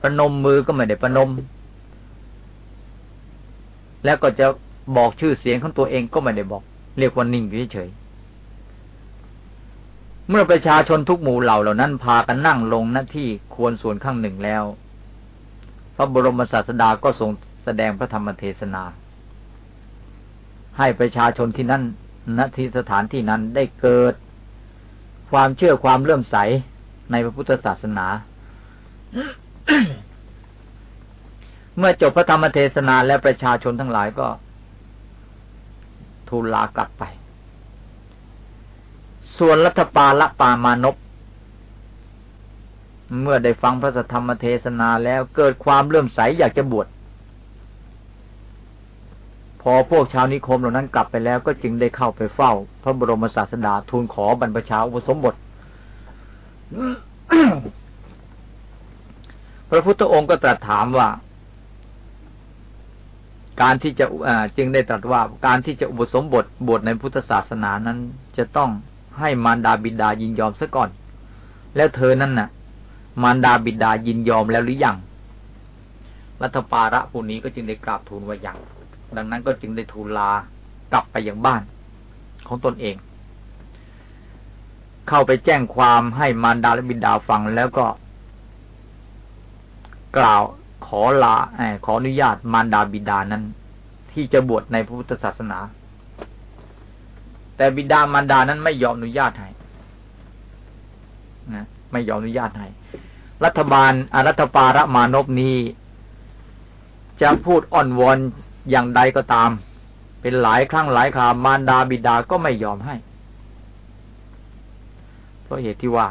ประนมมือก็ไม่ได้ประนม แล้วก็จะบอกชื่อเสียงของตัวเองก็ไม่ได้บอก เรียกว่านิ่งอยู่เฉย เมื่อประชาชนทุกหมู่เหล่าเหล่านั้นพากันนั่งลงหน้าที่ควรส่วนข้างหนึ่งแล้ว พระบรมศาสดาก็ทรงแสดงพระธรรมเทศนา ให้ประชาชนที่นั่นณที่สถานที่นั้นได้เกิด ความเชื่อความเลื่อมใสในพระพุทธศาสนา เมื่อจบพระธรรมเทศนาและประชาชนทั้งหลายก็ทูลลากลับไป ส่วนรัฐปาละปามานพเมื่อได้ฟังพระธรรมเทศนาแล้วเกิดความเลื่อมใสอยากจะบวช พอพวกชาวนิคมเหล่านั้นกลับไปแล้วก็จึงได้เข้าไปเฝ้า พระบรมศาสดาทูลขอบรรพชาอุปสมบท พระพุทธองค์ก็ตรัสถามว่า การที่จะจึงได้ตรัสว่าการที่จะอุปสมบทบทในพุทธศาสนานั้นจะต้อง ให้มารดาบิดายินยอมซะก่อน แล้วเธอนั้นน่ะ มารดาบิดายินยอมแล้วหรือยังรัฐปาระผู้นี้ก็จึงได้กราบทูลว่าอยังดังนั้นก็จึงได้ทูลลากลับไปยังบ้านของตนเอง เข้าไปแจ้งความให้มารดาและบิดาฟังแล้วก็ กล่าวขอลาขออนุญาตมารดาบิดานั้น ที่จะบวชในพระพุทธศาสนา แต่บิดามารดานั้นไม่ยอมอนุญาตให้นะไม่ยอมอนุญาตให้รัฐบาลอารัฐปาระมานพนี้จะพูดอ่อนวอนอย่างใดก็ตาม เป็นหลายครั้งหลายครามารดาบิดาก็ไม่ยอมให้ เพราะเหตุที่ว่า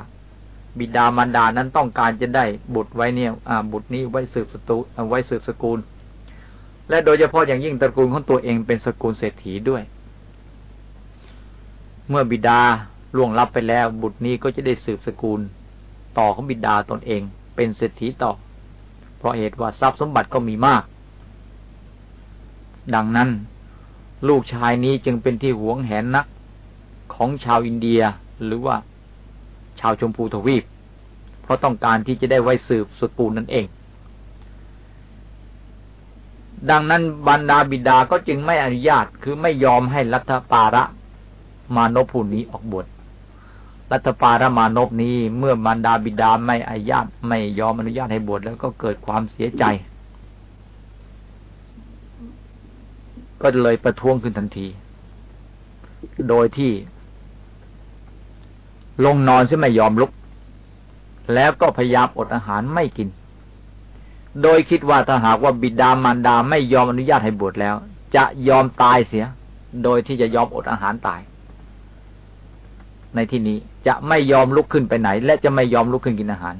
บิดามารดานั้นต้องการจะได้บุตรไว้เนี่ยบุตรนี้ไว้สืบสตุไว้สืบสกุล และโดยเฉพาะอย่างยิ่งตระกูลของตัวเองเป็นสกุลเศรษฐีด้วย เมื่อบิดาล่วงลับไปแล้ว บุตรนี้ก็จะได้สืบสกุลต่อของบิดาตนเอง เป็นเศรษฐีต่อ เพราะเหตุว่าทรัพย์สมบัติก็มีมาก ดังนั้น ลูกชายนี้จึงเป็นที่หวงแหนนักของชาวอินเดียหรือว่าชาวชมพูทวีป เพราะต้องการที่จะได้ไว้สืบสกุลนั่นเอง ดังนั้นบรรดาบิดาก็จึงไม่อนุญาตคือไม่ยอมให้รัฐปาระ มานพผู้นี้ออกบวชรัฐปารมานพนี้เมื่อบรรดาบิดาไม่อนุญาตไม่ยอมอนุญาตให้บวชแล้วก็เกิดความเสียใจ ก็เลยประท้วงขึ้นทันที โดยที่ ลงนอนซึ่งไม่ยอมลุก แล้วก็พยายามอดอาหารไม่กิน โดยคิดว่าถ้าหากว่าบิดามารดาไม่ยอมอนุญาตให้บวชแล้ว จะยอมตายเสีย โดยที่จะยอมอดอาหารตาย ในที่นี้จะไม่ยอมลุกขึ้นไปไหน และจะไม่ยอมลุกขึ้นกินอาหาร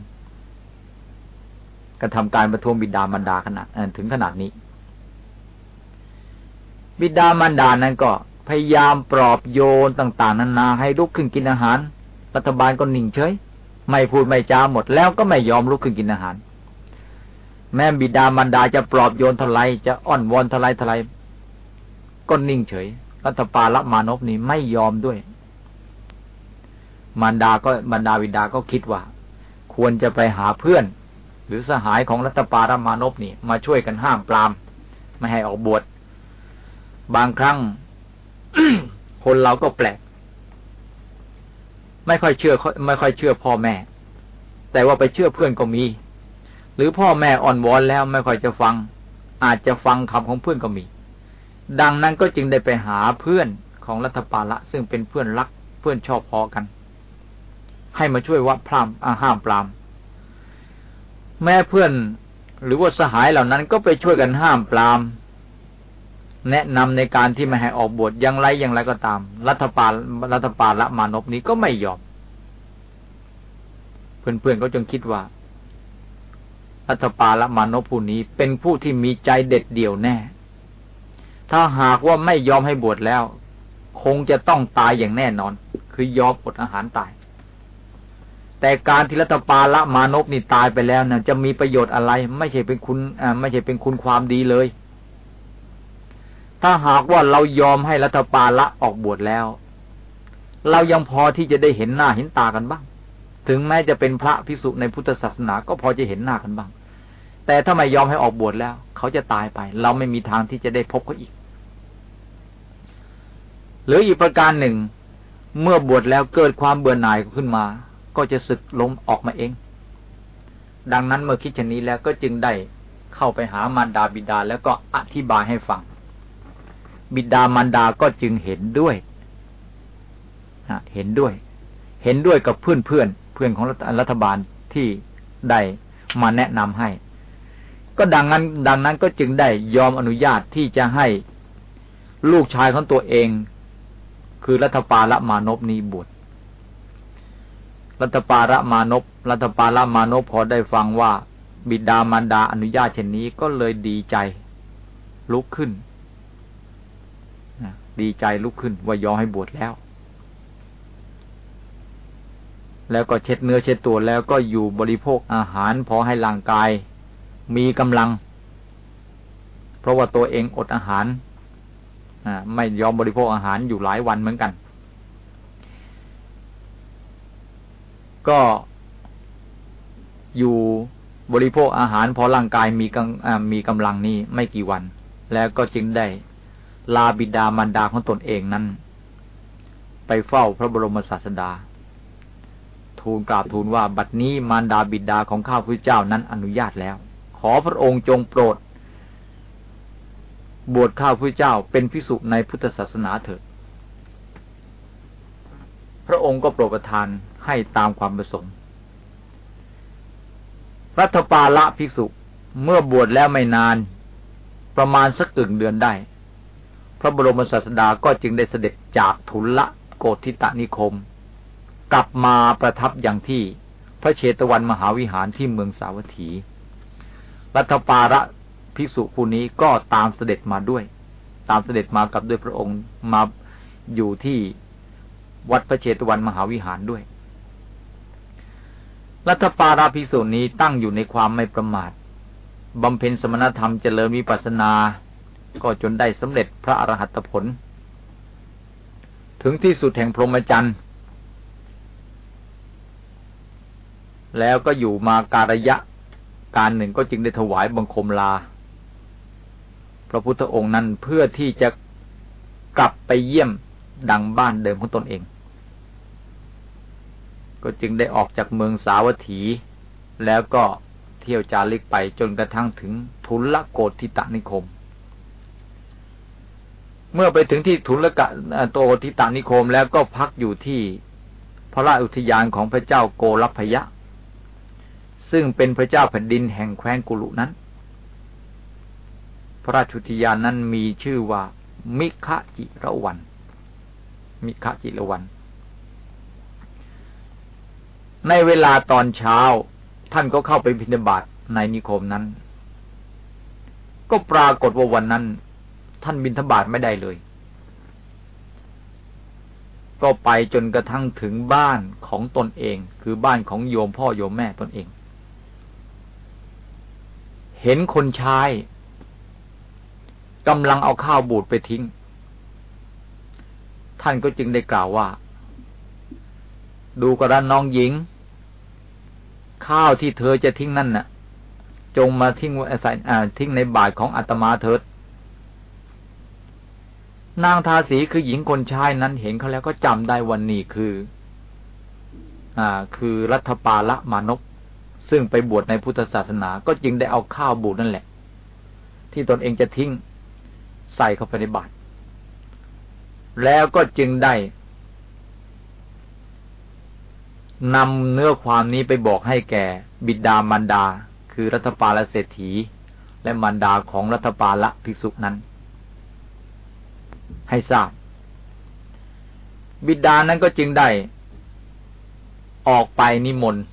กระทำการประท้วงบิดามารดาขนาดถึงขนาดนี้ บิดามารดานั้นก็พยายามปลอบโยนต่าง ๆ นานาให้ลุกขึ้นกินอาหาร รัฐบาลก็นิ่งเฉย ไม่พูดไม่จาหมดแล้วก็ไม่ยอมลุกขึ้นกินอาหาร แม่บิดามารดาจะปลอบโยนเท่าไรจะอ้อนวอนเท่าไรเท่าไรก็นิ่งเฉย รัฐบาลละมานพนี้ไม่ยอมด้วย มารดาก็บรรดาวิดาก็คิดว่า ควรจะไปหาเพื่อน หรือสหายของรัฐปารมานพนี่ มาช่วยกันห้ามปราม ไม่ให้ออกบวชบางครั้งคนเราก็แปลก ไม่ค่อยเชื่อ ไม่ค่อยเชื่อพ่อแม่ แต่ว่าไปเชื่อเพื่อนก็มี หรือพ่อแม่อ่อนวอนแล้วไม่ค่อยจะฟัง อาจจะฟังคำของเพื่อนก็มี ดังนั้นก็จึงได้ไปหาเพื่อนของรัฐปาละ ซึ่งเป็นเพื่อนรักเพื่อนชอบพอกัน ให้มาช่วยวัดพรามอาห้ามปราม แม่เพื่อนหรือว่าสหายเหล่านั้นก็ไปช่วยกันห้ามปราม แนะนำในการที่ไม่ให้ออกบวชอย่างไรอย่างไรก็ตาม รัฐบาลรัฐบาลละมานพนี้ก็ไม่ยอม เพื่อนๆก็จงคิดว่ารัฐบาลละมานพผู้นี้เป็นผู้ที่มีใจเด็ดเดี่ยวแน่ ถ้าหากว่าไม่ยอมให้บวชแล้ว คงจะต้องตายอย่างแน่นอน คือยอมอดอาหารตาย แต่การที่รัฐบาละมานพนี่ตายไปแล้วนะจะมีประโยชน์อะไร ไม่ใช่เป็นคุณไม่ใช่เป็นคุณความดีเลย ถ้าหากว่าเรายอมให้รัฐบาลละออกบวชแล้ว เรายังพอที่จะได้เห็นหน้าเห็นตากันบ้าง ถึงแม้จะเป็นพระพิสุในพุทธศาสนาก็พอจะเห็นหน้ากันบ้าง แต่ถ้าไม่ยอมให้ออกบวชแล้ว เขาจะตายไป เราไม่มีทางที่จะได้พบเขาอีกหรืออีกประการหนึ่ง เมื่อบวชแล้วเกิดความเบื่อหน่ายขึ้นมา ก็จะสึกล้มออกมาเอง ดังนั้นเมื่อคิดเช่นนี้แล้วก็จึงได้เข้าไปหามารดาบิดาแล้วก็อธิบายให้ฟัง บิดามารดาก็จึงเห็นด้วยเห็นด้วย เห็นด้วยกับเพื่อนเพื่อนเพื่อนของรัฐบาลที่ได้มาแนะนำให้ ก็ดังนั้น ดังนั้นก็จึงได้ยอมอนุญาตที่จะให้ลูกชายของตัวเอง คือรัฐปาละมานพนี้บวช รัฐปาละมานพรัฐปาละมานพพอได้ฟังว่า บิดามารดาอนุญาตเช่นนี้ก็เลยดีใจ ลุกขึ้นดีใจลุกขึ้นว่ายอมให้บวชแล้ว แล้วก็เช็ดเนื้อเช็ดตัวแล้วก็อยู่บริโภคอาหารพอให้ร่างกาย มีกำลัง เพราะว่าตัวเองอดอาหารไม่ยอมบริโภคอาหารอยู่หลายวันเหมือนกัน ก็อยู่บริโภคอาหารพอร่างกายมีกำมีกำลังนี้ไม่กี่วัน แล้วก็จึงได้ ลาบิดามารดาของตนเองนั้น ไปเฝ้าพระบรมศาสดา ทูลกราบทูลว่าบัดนี้มารดาบิดาของข้าพระเจ้านั้นอนุญาตแล้ว ขอพระองค์จงโปรด บวชข้าพระเจ้าเป็นพิสุในพุทธศาสนาเถิดพระองค์ก็โปรดประทาน ให้ตามความประสงค์รัฐปาละภิกษุเมื่อบวชแล้วไม่นาน ประมาณสักกึ่งเดือนได้ พระบรมศาสดาก็จึงได้เสด็จจากทุลละโกธิตานิคม กลับมาประทับอย่างที่พระเชตวันมหาวิหารที่เมืองสาวัตถี รัฐปาระภิกษุผู้นี้ก็ตามเสด็จมาด้วย ตามเสด็จมากับด้วยพระองค์มาอยู่ที่วัดพระเชตวันมหาวิหารด้วย รัฐปาราภิกษุนี้ตั้งอยู่ในความไม่ประมาทบำเพ็ญสมณธรรมเจริญวิปัสนา ก็จนได้สำเร็จพระอรหัตผล ถึงที่สุดแห่งพรหมจรรย์ แล้วก็อยู่มาการยะการหนึ่งก็จึงได้ถวายบังคมลา พระพุทธองค์นั้นเพื่อที่จะกลับไปเยี่ยมดังบ้านเดิมของตนเอง ก็จึงได้ออกจากเมืองสาวัตถี แล้วก็เที่ยวจาริกไปจนกระทั่งถึงทุลโกฏทิตานิคม เมื่อไปถึงที่ทุลกะโตทิตานิคมแล้วก็พักอยู่ที่พระราชอุทยานของพระเจ้าโกรพยะ ซึ่งเป็นพระเจ้าแผ่นดินแห่งแคว้นกุลุนั้น พระราชุติยานนั้นมีชื่อว่ามิคะจิระวันมิคะจิระวัน ในเวลาตอนเช้า ท่านก็เข้าไปพินาบาตในนิคมนั้น ก็ปรากฏว่าวันนั้น ท่านบินทบาทไม่ได้เลย ก็ไปจนกระทั่งถึงบ้านของตนเอง คือบ้านของโยมพ่อโยมแม่ตนเอง เห็นคนชายกำลังเอาข้าวบูดไปทิ้ง ท่านก็จึงได้กล่าวว่า ดูกระน้องหญิง ข้าวที่เธอจะทิ้งนั่นน่ะ จงมาทิ้งใส่ทิ้งในบาทของอาตมาเถิดนางทาสีคือหญิงคนชายนั้นเห็นเขาแล้วก็จำได้วันนี้คือ อ่า คือรัฐปาละมานพซึ่งไปบวชในพุทธศาสนา ก็จึงได้เอาข้าวบูดนั่นแหละ ที่ตนเองจะทิ้งใส่เข้าไปในบาตรแล้วก็จึงได้ นำเนื้อความนี้ไปบอกให้แก่ บิดามารดา คือรัฐปาลเศรษฐี และมารดาของรัฐปาละภิกษุนั้น ให้ทราบ บิดานั้นก็จึงได้ ออกไปนิมนต์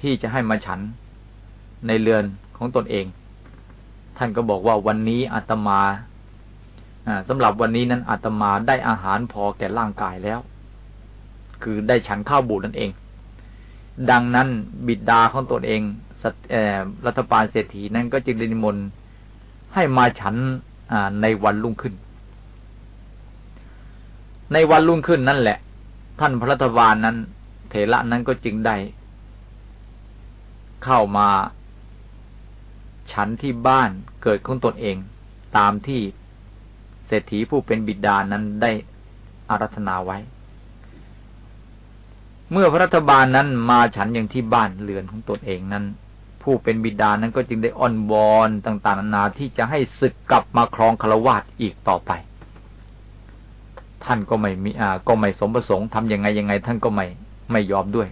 ที่จะให้มาฉันในเรือนของตนเอง ท่านก็บอกว่าวันนี้อาตมาสำหรับวันนี้นั้นอาตมาได้อาหารพอแก่ร่างกายแล้ว คือได้ฉันข้าวบูดนั่นเอง ดังนั้นบิดาของตนเองรัฐบาลเศรษฐีนั้นก็จึงได้นิมนต์ให้มาฉันในวันรุ่งขึ้น ในวันรุ่งขึ้นนั่นแหละ ท่านพระรัฐบาลนั้น เถระนั้นก็จึงได้ เข้ามาฉันที่บ้านเกิดของตนเอง ตามที่เศรษฐีผู้เป็นบิดานั้นได้อารัธนาไว้ เมื่อพระรัฐบาลนั้นมาฉันอย่างที่บ้านเรือนของตนเองนั้น ผู้เป็นบิดานั้นก็จึงได้อ้อนวอนต่างๆนานาที่จะให้ศึกกลับมาครองคารวาสอีกต่อไป ท่านก็ไม่มีอ่าก็ไม่สมประสงค์ทำยังไงยังไง ท่านก็ไม่ไม่ยอมด้วย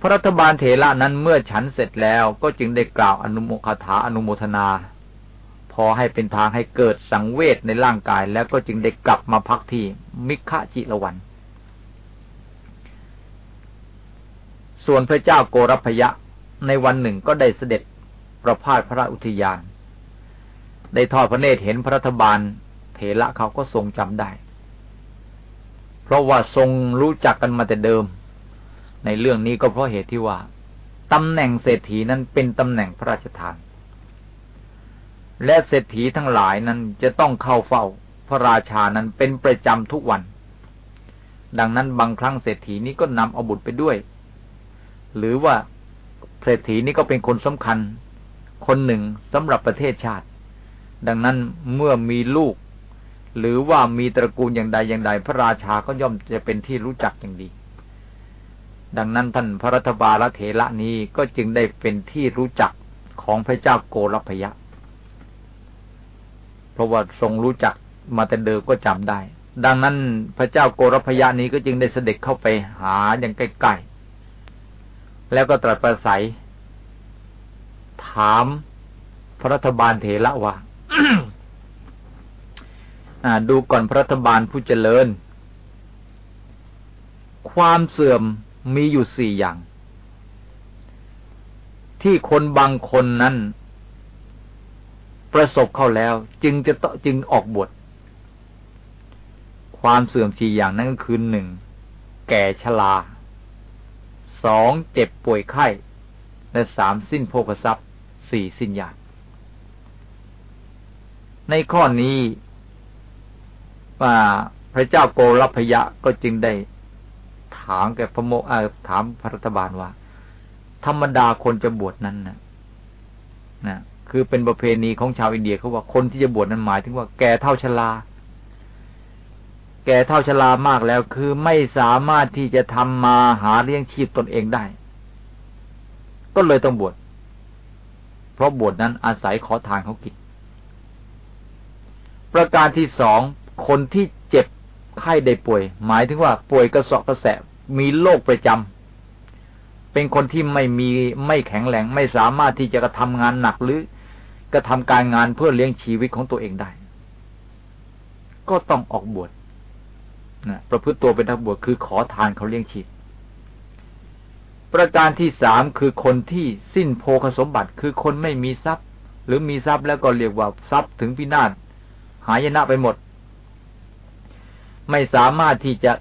พระรัฐบาลเถระนั้นเมื่อฉันเสร็จแล้วก็จึงได้กล่าวอนุโมคาถาอนุโมทนา พอให้เป็นทางให้เกิดสังเวชในร่างกาย แล้วก็จึงได้กลับมาพักที่มิฆะจิรวัน ส่วนพระเจ้าโกรพยะในวันหนึ่งก็ได้เสด็จประพาสพระอุทยาน ได้ทอดพระเนตรเห็นพระรัฐบาลเถระเขาก็ทรงจำได้ เพราะว่าทรงรู้จักกันมาแต่เดิม ในเรื่องนี้ก็เพราะเหตุที่ว่าตำแหน่งเศรษฐีนั้นเป็นตำแหน่งพระราชทาน และเศรษฐีทั้งหลายนั้นจะต้องเข้าเฝ้าพระราชานั้นเป็นประจำทุกวัน ดังนั้นบางครั้งเศรษฐีนี้ก็นำเอาบุตรไปด้วย หรือว่าเศรษฐีนี้ก็เป็นคนสำคัญ คนหนึ่งสำหรับประเทศชาติ ดังนั้นเมื่อมีลูก หรือว่ามีตระกูลอย่างใดอย่างใด พระราชาก็ย่อมจะเป็นที่รู้จักอย่างดี ดังนั้นท่านพระรัฐบาลเถระนี้ก็จึงได้เป็นที่รู้จักของพระเจ้าโกรพยะ เพราะว่าทรงรู้จักมาแต่เดิมก็จำได้ ดังนั้นพระเจ้าโกรพยะนี้ก็จึงได้เสด็จเข้าไปหาอย่างใกล้ๆ แล้วก็ตรัสประสัย ถามพระรัฐบาลเถระว่าดูก่อนพระรัฐบาลผู้เจริญ ความเสื่อมมีอยู่สี่อย่าง ที่คนบางคนนั้น ประสบเข้าแล้ว จึงจะต้องจึงออกบท ความเสื่อมสี่อย่างนั้นก็คือหนึ่งแก่ชรา สองเจ็บป่วยไข้ และสามสิ้นโภคทรัพย์สี่สิ้นญาติในข้อนี้ว่าพระเจ้าโกรพยะก็จึงได้ถามแกพระโมถามพระรัฐบาลว่า ธรรมดาคนจะบวชนั้นนะนะคือเป็นประเพณีของชาวอินเดียเขาว่าคนที่จะบวชนั้นหมายถึงว่าแก่เท่าชรา แก่เท่าชรามากแล้วคือไม่สามารถที่จะทำมาหาเลี้ยงชีพตนเองได้ ก็เลยต้องบวชเพราะบวชนั้นอาศัยขอทานเขากินประการที่สองคนที่เจ็บไข้ได้ป่วย หมายถึงว่าป่วยกระสอบกระแสะมีโรคประจเป็นคนที่ไม่มีไม่แข็งแรงไม่สามารถที่จะกระทำงานหนักหรือกระทำการงานเพื่อเลี้ยงชีวิตของตัวเองได้ ก็ต้องออกบวช นะประพฤติตัวเป็นนักบวชคือขอทานเขาเลี้ยงชีพประการที่สามคือคนที่สิ้นโภคสมบัติคือคนไม่มีทรัพย์ หรือมีทรัพย์แล้วก็เรียกว่าทรัพย์ถึงพินาศหายนะไปหมด ไม่สามารถที่จะ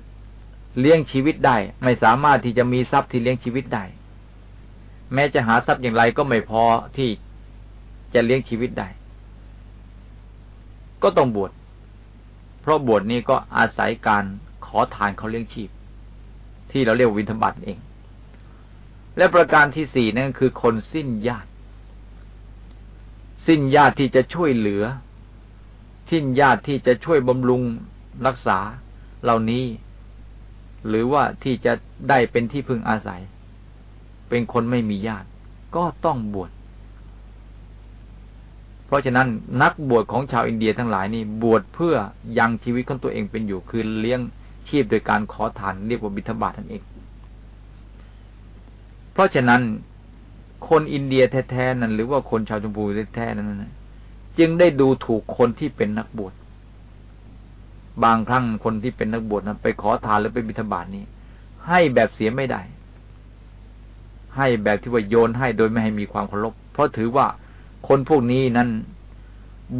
เลี้ยงชีวิตได้ ไม่สามารถที่จะมีทรัพย์ที่เลี้ยงชีวิตได้ แม้จะหาทรัพย์อย่างไรก็ไม่พอที่จะเลี้ยงชีวิตได้ ก็ต้องบวช ราะบวชนี้ก็อาศัยการขอทานเขาเลี้ยงชีพ ที่เราเรียกวินทบัตเอง และประการที่สี่นั่นคือคนสิ้นญาติ สิ้นญาติที่จะช่วยเหลือ สิ้นญาติที่จะช่วยบำรุงรักษาเหล่านี้ หรือว่าที่จะได้เป็นที่พึ่งอาศัย เป็นคนไม่มีญาติ ก็ต้องบวช เพราะฉะนั้นนักบวชของชาวอินเดียทั้งหลายนี่บวชเพื่อยังชีวิตของตัวเองเป็นอยู่คือเลี้ยงชีพโดยการขอทานเรียกว่าบิณฑบาตนั่นเอง เพราะฉะนั้นคนอินเดียแท้ๆนั้น หรือว่าคนชาวชมพูแท้ๆนั้นจึงได้ดูถูกคนที่เป็นนักบวชบางครั้งคนที่เป็นนักบวชนะไปขอทานหรือไปบิณฑบาตนี้ ให้แบบเสียไม่ได้ ให้แบบที่ว่าโยนให้โดยไม่ให้มีความเคารพเพราะถือว่า คนพวกนี้นั้น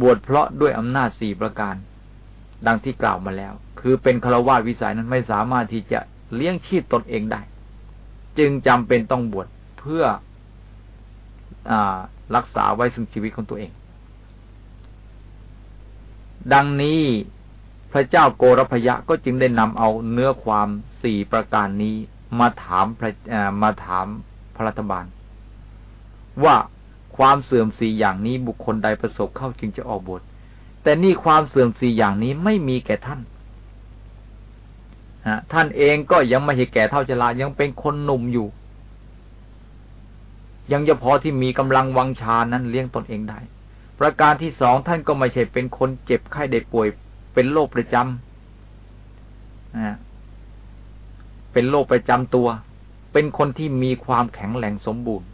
บวชเพราะด้วยอำนาจสี่ประการ ดังที่กล่าวมาแล้ว คือเป็นฆราวาสวิสัยนั้นไม่สามารถที่จะเลี้ยงชีพตนเองได้ จึงจำเป็นต้องบวชเพื่ออรักษาไว้ซึ่งชีวิตของตัวเอง ดังนี้พระเจ้าโกรพยะก็จึงได้นำเอาเนื้อความสี่ประการนี้มาถามพระมาถามพระรัฐบาล ว่า ความเสื่อมสี่อย่างนี้บุคคลใดประสบเข้าจึงจะออกบท แต่นี่ความเสื่อมสี่อย่างนี้ไม่มีแก่ท่านท่านเองก็ยังไม่ใช่แก่เท่าชรายังเป็นคนหนุ่มอยู่ ยังจะพอที่มีกำลังวังชานั้นเลี้ยงตนเองได้ ประการที่สองท่านก็ไม่ใช่เป็นคนเจ็บไข้ได้ป่วย เป็นโรคประจำเป็นโรคประจำตัว เป็นคนที่มีความแข็งแรงสมบูรณ์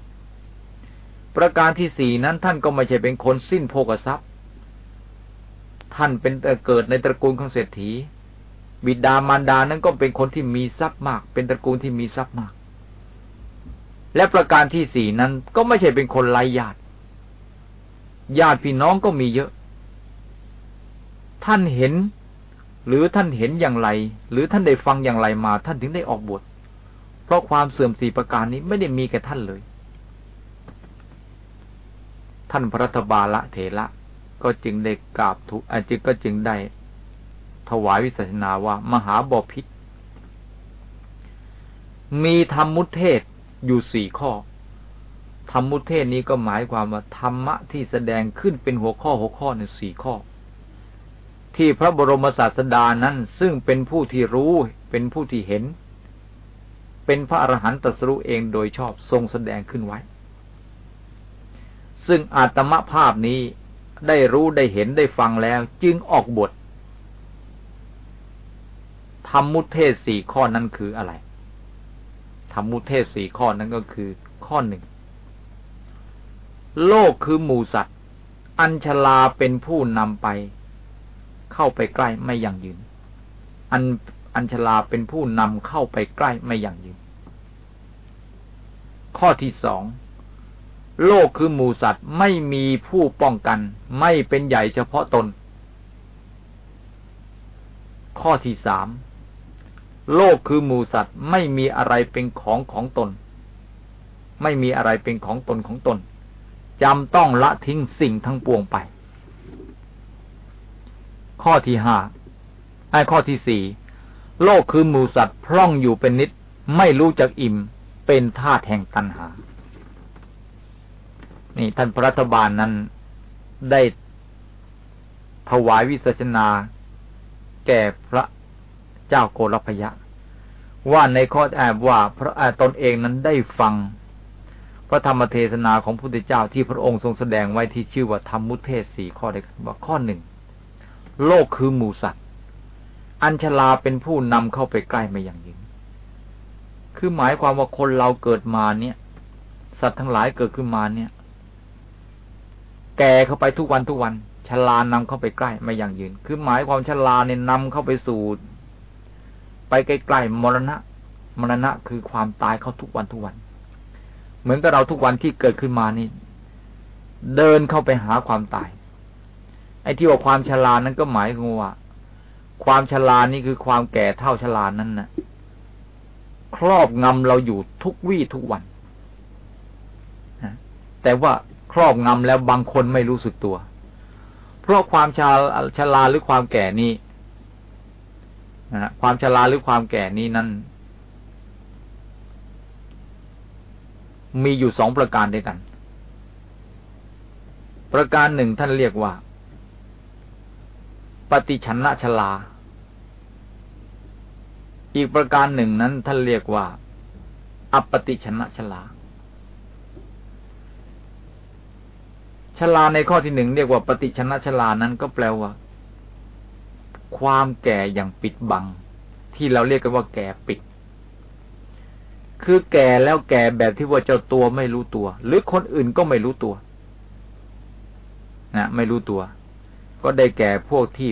ประการที่สี่นั้นท่านก็ไม่ใช่เป็นคนสิ้นโภกทรัพย์ ท่านเป็นเกิดในตระกูลของเศรษฐี บิดามารดานั้นก็เป็นคนที่มีทรัพย์มาก เป็นตระกูลที่มีทรัพย์มาก และประการที่สี่นั้นก็ไม่ใช่เป็นคนไร้ญาติ ญาติพี่น้องก็มีเยอะ ท่านเห็น หรือท่านเห็นอย่างไร หรือท่านได้ฟังอย่างไรมา ท่านถึงได้ออกบทเพราะความเสื่อมสี่ประการนี้ไม่ได้มีแก่ท่านเลย ท่านพระรัตบาละเถระก็จึงได้กราบถูกจึงก็จึงได้ ถวายวิสัชนาว่ามหาบอพิษมีธรรมมุเทศอยู่สี่ข้อ ธรรมมุเทศนี้ก็หมายความว่าธรรมะที่แสดงขึ้นเป็นหัวข้อหัวข้อในสี่ข้อ ที่พระบรมศาสดานั้นซึ่งเป็นผู้ที่รู้เป็นผู้ที่เห็น เป็นพระอรหันตสรุเองโดยชอบทรงแสดงขึ้นไว้ ซึ่งอาตมภาพนี้ได้รู้ได้เห็นได้ฟังแล้ว จึงออกบทธรรมมุเทศสี่ข้อนั้นคืออะไรธรรมมุเทศสี่ข้อนั้นก็คือ ข้อหนึ่ง โลกคือหมูสัตว์ อัญชลาเป็นผู้นำไป เข้าไปใกล้ไม่ยั่งยืน อันอัญชลาเป็นผู้นำเข้าไปใกล้ไม่ยั่งยืน ข้อที่สอง โลกคือหมูสัตว์ไม่มีผู้ป้องกัน ไม่เป็นใหญ่เฉพาะตน ข้อที่สามโลกคือหมูสัตว์ไม่มีอะไรเป็นของของตน ไม่มีอะไรเป็นของตนของตนจำต้องละทิ้งสิ่งทั้งปวงไป ข้อที่ห้าไอ้ข้อที่สี่โลกคือหมูสัตว์พร่องอยู่เป็นนิด ไม่รู้จักอิ่มเป็นธาตุแห่งตัณหา นี่ท่านพระรัฐบาลนั้นได้ถวายวิสัชนา แก่พระเจ้าโกรพยะ ว่าในข้อแอบว่าพระตนเองนั้นได้ฟัง พระธรรมเทศนาของพระพุทธเจ้าที่พระองค์ทรงแสดงไว้ที่ชื่อว่าธรรมมุเทศสี่ข้อได้ว่าข้อหนึ่งโลกคือหมูสัตว์ อัญชลาเป็นผู้นำเข้าไปใกล้ม่อย่างยิ่ง คือหมายความว่าคนเราเกิดมาเนี่ย สัตว์ทั้งหลายเกิดขึ้นมาเนี่ย แก่เข้าไปทุกวันทุกวันชลานำเข้าไปใกล้ไม่ยั่งยืน คือหมายความชลาเนี่ยนำเข้าไปสู่ ไปใกล้ๆมรณะ มรณะคือความตายเข้าทุกวันทุกวัน เหมือนกับเราทุกวันที่เกิดขึ้นมานี่ เดินเข้าไปหาความตาย ไอ้ที่ว่าความชรานั้นก็หมายถึงว่า ความชรานี่คือความแก่เท่าชรานั้นนะครอบงำเราอยู่ทุกวี่ทุกวันแต่ว่า ครอบงำแล้วบางคนไม่รู้สึกตัว เพราะความชาชราหรือความแก่นี้นะความชราหรือความแก่นี้นั้น มีอยู่สองประการด้วยกัน ประการหนึ่งท่านเรียกว่า ปฏิชนะชลา อีกประการหนึ่งนั้นท่านเรียกว่าอปฏิชนะชลา ชลาในข้อที่หนึ่งเรียกว่าปฏิชนะชลานั้นก็แปลว่า ความแก่อย่างปิดบัง ที่เราเรียกกันว่าแก่ปิด คือแก่แล้วแก่แบบที่ว่าเจ้าตัวไม่รู้ตัว หรือคนอื่นก็ไม่รู้ตัวนะไม่รู้ตัว ก็ได้แก่พวกที่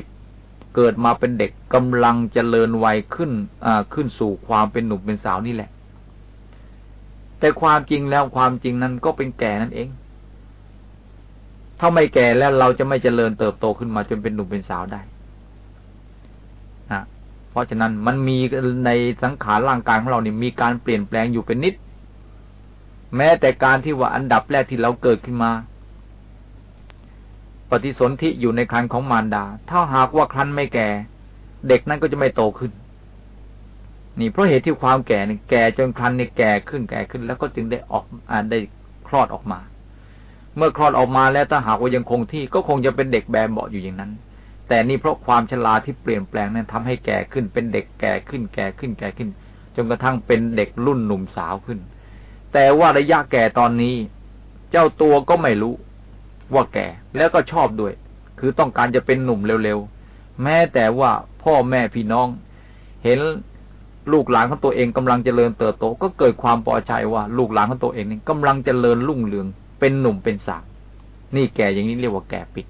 เกิดมาเป็นเด็กกำลังจเจริญวัยขึ้นอ่าขึ้นสู่ความเป็นหนุ่มเป็นสาวนี่แหละ แต่ความจริงแล้วความจริงนั้นก็เป็นแก่นั่นเอง ถ้าไม่แก่แล้วเราจะไม่เจริญเติบโตขึ้นมาจนเป็นหนุ่มเป็นสาวได้นะเพราะฉะนั้นมันมีในสังขารร่างกายของเราเนี่ยมีการเปลี่ยนแปลงอยู่เป็นนิด แม้แต่การที่ว่าอันดับแรกที่เราเกิดขึ้นมา ปฏิสนธิอยู่ในครันของมารดา ถ้าหากว่าครันไม่แก่ เด็กนั้นก็จะไม่โตขึ้น นี่เพราะเหตุที่ความแก่เนี่ยแก่จนครันเนี่ยแก่ขึ้นแก่ขึ้น แล้วก็จึงได้ออกอ่าได้คลอดออกมา เมื่อคลอดออกมาแล้วถ้าหากว่ายังคงที่ก็คงจะเป็นเด็กแบมเบาอยู่อย่างนั้น แต่นี่เพราะความชราที่เปลี่ยนแปลงนั้นทำให้แก่ขึ้นเป็นเด็กแก่ขึ้นแก่ขึ้นแก่ขึ้น จนกระทั่งเป็นเด็กรุ่นหนุ่มสาวขึ้น แต่ว่าระยะแก่ตอนนี้ เจ้าตัวก็ไม่รู้ ว่าแก่แล้วก็ชอบด้วย คือต้องการจะเป็นหนุ่มเร็วๆแม้แต่ว่าพ่อแม่พี่น้อง เห็นลูกหลานของตัวเองกำลังเจริญเติบโต ก็เกิดความพอใจว่า ลูกหลานของตัวเองนี่กำลังเจริญรุ่งเรือง เป็นหนุ่มเป็นสาวนี่แก่อย่างนี้เรียกว่าแก่ปิด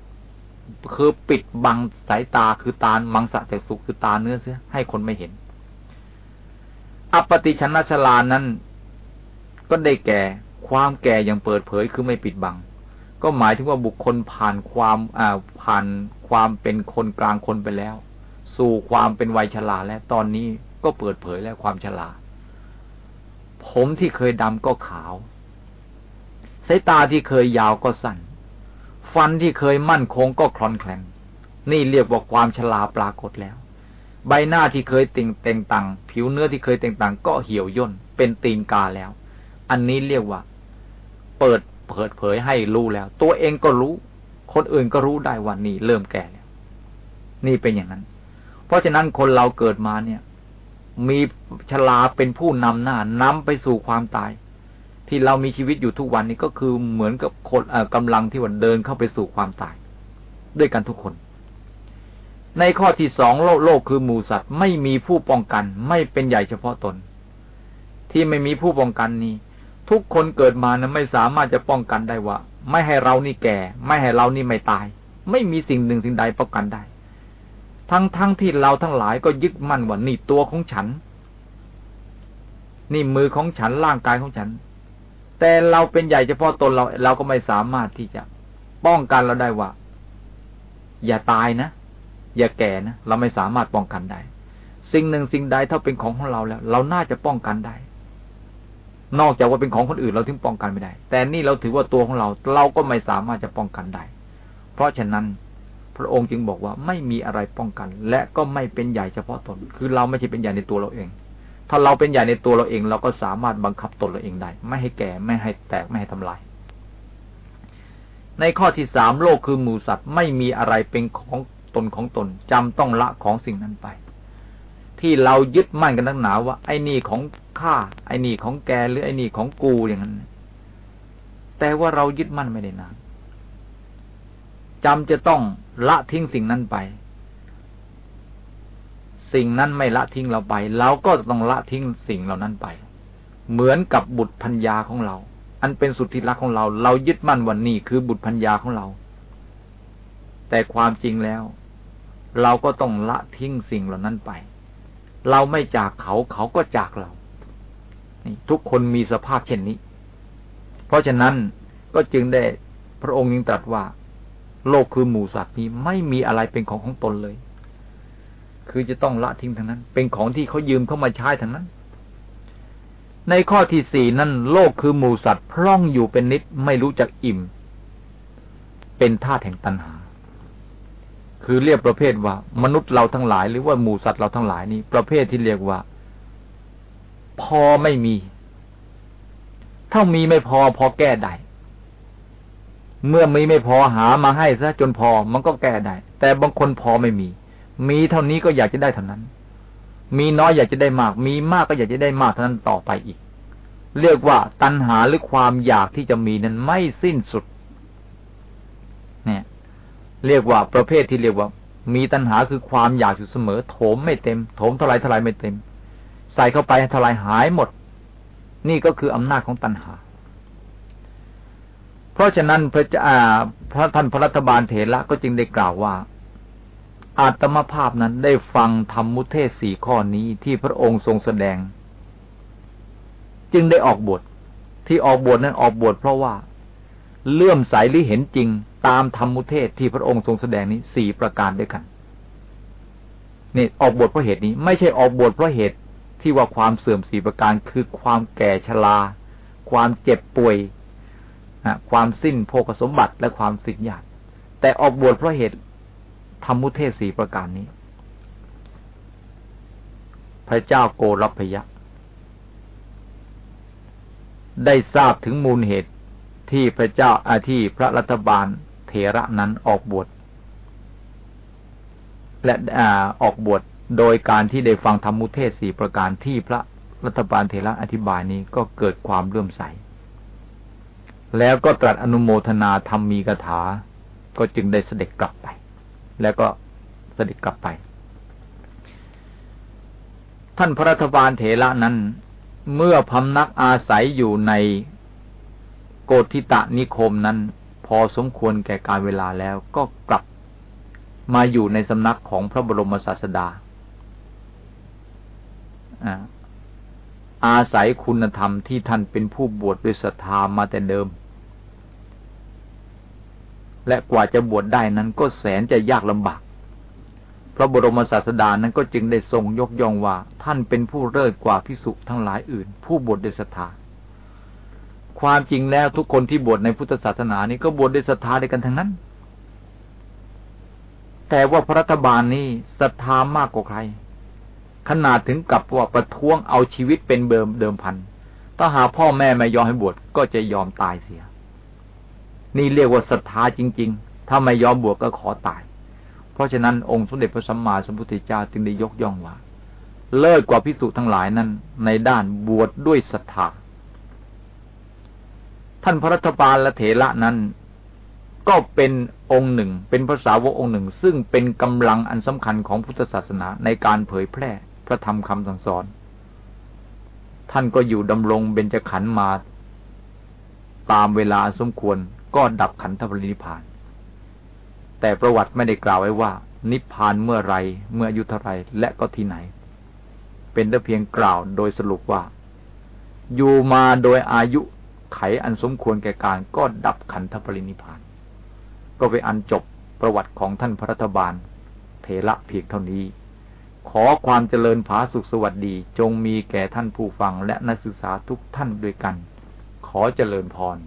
คือปิดบังสายตาคือตามังสะจากสุขคือตาเนื้อเสียให้คนไม่เห็น อปฏิชนะชลานั้น ก็ได้แก่ความแก่อย่างเปิดเผยคือไม่ปิดบัง ก็หมายถึงว่าบุคคลผ่านความอ่าผ่านความเป็นคนกลางคนไปแล้ว สู่ความเป็นวัยชราแล้วตอนนี้ก็เปิดเผยแล้วความชราผมที่เคยดำก็ขาว สายตาที่เคยยาวก็สั้น ฟันที่เคยมั่นคงก็คลอนแคลน นี่เรียกว่าความชราปรากฏแล้ว ใบหน้าที่เคยติ่งเต่งตังผิวเนื้อที่เคยเต่งตังก็เหี่ยวย่น เป็นตีนกาแล้ว อันนี้เรียกว่า เปิดเปิดเผยให้รู้แล้ว ตัวเองก็รู้ คนอื่นก็รู้ได้ว่านี่เริ่มแก่แล้ว นี่เป็นอย่างนั้น เพราะฉะนั้นคนเราเกิดมาเนี่ย มีชลาเป็นผู้นำหน้านำไปสู่ความตาย ที่เรามีชีวิตอยู่ทุกวันนี้ก็คือเหมือนกับคนกำลังที่วันเดินเข้าไปสู่ความตาย ด้วยกันทุกคน ในข้อที่สองโลกโลกคือหมูสัตว์ไม่มีผู้ป้องกัน ไม่เป็นใหญ่เฉพาะตน ที่ไม่มีผู้ป้องกันนี้ ทุกคนเกิดมานะไม่สามารถจะป้องกันได้ว่า ไม่ให้เรานี่แก่ ไม่ให้เรานี่ไม่ตาย ไม่มีสิ่งหนึ่งสิ่งใดป้องกันได้ ทั้งทั้งที่เราทั้งหลายก็ยึดมั่นว่านี่ตัวของฉัน นี่มือของฉันร่างกายของฉัน แต่เราเป็นใหญ่เฉพาะตนเรา เราก็ไม่สามารถที่จะป้องกันเราได้ว่า อย่าตายนะ อย่าแก่นะเราไม่สามารถป้องกันได้ สิ่งหนึ่งสิ่งใดถ้าเป็นของของเราแล้ว เราน่าจะป้องกันได้ นอกจากว่าเป็นของคนอื่นเราถึงป้องกันไม่ได้ แต่นี่เราถือว่าตัวของเรา เราก็ไม่สามารถจะป้องกันได้ เพราะฉะนั้นพระองค์จึงบอกว่าไม่มีอะไรป้องกัน และก็ไม่เป็นใหญ่เฉพาะตน คือเราไม่ใช่เป็นใหญ่ในตัวเราเอง ถ้าเราเป็นใหญ่ในตัวเราเอง เราก็สามารถบังคับตนเราเองได้ ไม่ให้แก่ไม่ให้แตกไม่ให้ทำลาย ในข้อที่สามโลกคือหมูสัตว์ไม่มีอะไรเป็นของตนของตนจำต้องละของสิ่งนั้นไป ที่เรายึดมั่นกันตั้งหนาว่า ไอ้นี่ของข้าไอ้นี่ของแกหรือไอ้นี่ของกูอย่างนั้นแต่ว่าเรายึดมั่นไม่ได้นานจำจะต้องละทิ้งสิ่งนั้นไป สิ่งนั้นไม่ละทิ้งเราไป เราก็ต้องละทิ้งสิ่งเหล่านั้นไป เหมือนกับบุตรพัญญาของเรา อันเป็นสุดที่รักของเรา เรายึดมั่นวันนี้คือบุตรพัญญาของเรา แต่ความจริงแล้ว เราก็ต้องละทิ้งสิ่งเหล่านั้นไป เราไม่จากเขาเขาก็จากเราทุกคนมีสภาพเช่นนี้ เพราะฉะนั้นก็จึงได้พระองค์ยิงตรัสว่า โลกคือหมู่สัตว์นี้ไม่มีอะไรเป็นของของตนเลย คือจะต้องละทิ้งทั้งนั้น เป็นของที่เขายืมเข้ามาใช้ทั้งนั้น ในข้อที่สี่นั่นโลกคือหมูสัตว์พร่องอยู่เป็นนิดไม่รู้จักอิ่ม เป็นธาตุแห่งตัณหา คือเรียกประเภทว่า มนุษย์เราทั้งหลาย หรือว่าหมูสัตว์เราทั้งหลายนี้ประเภทที่เรียกว่า พอไม่มี ถ้ามีไม่พอพอแก้ได้เมื่อมีไม่พอหามาให้ซะจนพอมันก็แก้ได้ แต่บางคนพอไม่มี มีเท่านี้ก็อยากจะได้เท่านั้น มีน้อยอยากจะได้มาก มีมากก็อยากจะได้มากเท่านั้นต่อไปอีก เรียกว่าตัณหาหรือความอยากที่จะมีนั้นไม่สิ้นสุด เนี่ย เรียกว่าประเภทที่เรียกว่า มีตัณหาคือความอยากอยู่เสมอ โถมไม่เต็ม โถมเท่าไรเท่าไรไม่เต็ม ใส่เข้าไปเท่าไรหายหมด นี่ก็คืออำนาจของตัณหาเพราะฉะนั้นพระเจ้าพระท่านพระรัฐบาลเถระก็จึงได้กล่าวว่า อาตมภาพนั้นได้ฟังธรรมมุเทศสี่ข้อนี้ที่พระองค์ทรงแสดง จึงได้ออกบทที่ออกบทนั้นออกบทเพราะว่า เลื่อมใสหรือเห็นจริงตามธรรมมุเทศที่พระองค์ทรงแสดงนี้สี่ประการด้วยกันนี่ออกบทเพราะเหตุนี้ ไม่ใช่ออกบทเพราะเหตุที่ว่าความเสื่อมสี่ประการคือความแก่ชราความเจ็บป่วยความสิ้นโภคสมบัติและความสิ้นญาติแต่ออกบวชเพราะเหตุ ธรรมุเทศสีประการนี้ พระเจ้าโกรพยะ ได้ทราบถึงมูลเหตุที่พระเจ้าอาที่พระรัฐบาลเถระนั้นออกบวชและออกบวชโดยการที่ได้ฟังธรรมุเทศสีประการที่พระรัฐบาลเถระอธิบายนี้ก็เกิดความเลื่อมใส แล้วก็ตรัสอนุโมทนาธรรมมีกถา ก็จึงได้เสด็จกลับไป แล้วก็เสด็จกลับไป ท่านพระรัฐบาลเถระนั้น เมื่อพำนักอาศัยอยู่ในโกธิตะนิคมนั้น พอสมควรแก่การเวลาแล้วก็กลับมาอยู่ในสำนักของพระบรมศาสดา อาศัยคุณธรรมที่ท่านเป็นผู้บวชด้วยศรัทธามาแต่เดิม และกว่าจะบวชได้นั้นก็แสนจะยากลำบาก พระบรมศาสดานั้นก็จึงได้ทรงยกย่องว่า ท่านเป็นผู้เลิศกว่าพิสุทั้งหลายอื่น ผู้บวชด้วยศรัทธาความจริงแล้วทุกคนที่บวชในพุทธศาสนานี้ก็บวชด้วยศรัทธาด้วยกันทั้งนั้น แต่ว่าพระรัฐบาลนี้ศรัทธามากกว่าใคร ขนาดถึงกับว่าประท้วงเอาชีวิตเป็นเบิมเดิมพันถ้าหาพ่อแม่ไม่ยอมให้บวชก็จะยอมตายเสีย นี่เรียกว่าศรัทธาจริง ๆ ถ้าไม่ยอมบวชก็ขอตาย เพราะฉะนั้นองค์สมเด็จพระสัมมาสัมพุทธเจ้าจึงได้ยกย่องว่า เลิศกว่าพิสุทั้งหลายนั้น ในด้านบวชดด้วยศรัทธา ท่านพระรัฐบาลและเถระนั้น ก็เป็นองค์หนึ่ง เป็นภาษาวกองค์หนึ่ง ซึ่งเป็นกำลังอันสำคัญของพุทธศาสนาในการเผยแพร่พระธรรมคำสั่งสอน ท่านก็อยู่ดำรงเบญจขันธ์มาตามเวลาสมควร ก็ดับขันธปรินิพาน แต่ประวัติไม่ได้กล่าวไว้ว่า นิพพานเมื่อไรเมื่ออายุเท่าไรและก็ที่ไหน เป็นแต่เพียงกล่าวโดยสรุปว่า อยู่มาโดยอายุไขอันสมควรแก่การก็ดับขันธปรินิพาน ก็ไปอันจบประวัติของท่านพระรัฐบาลเทระเพียงเท่านี้ขอความเจริญผาสุขสวัสดีจงมีแก่ท่านผู้ฟังและนักศึกษาทุกท่านด้วยกัน ขอเจริญพร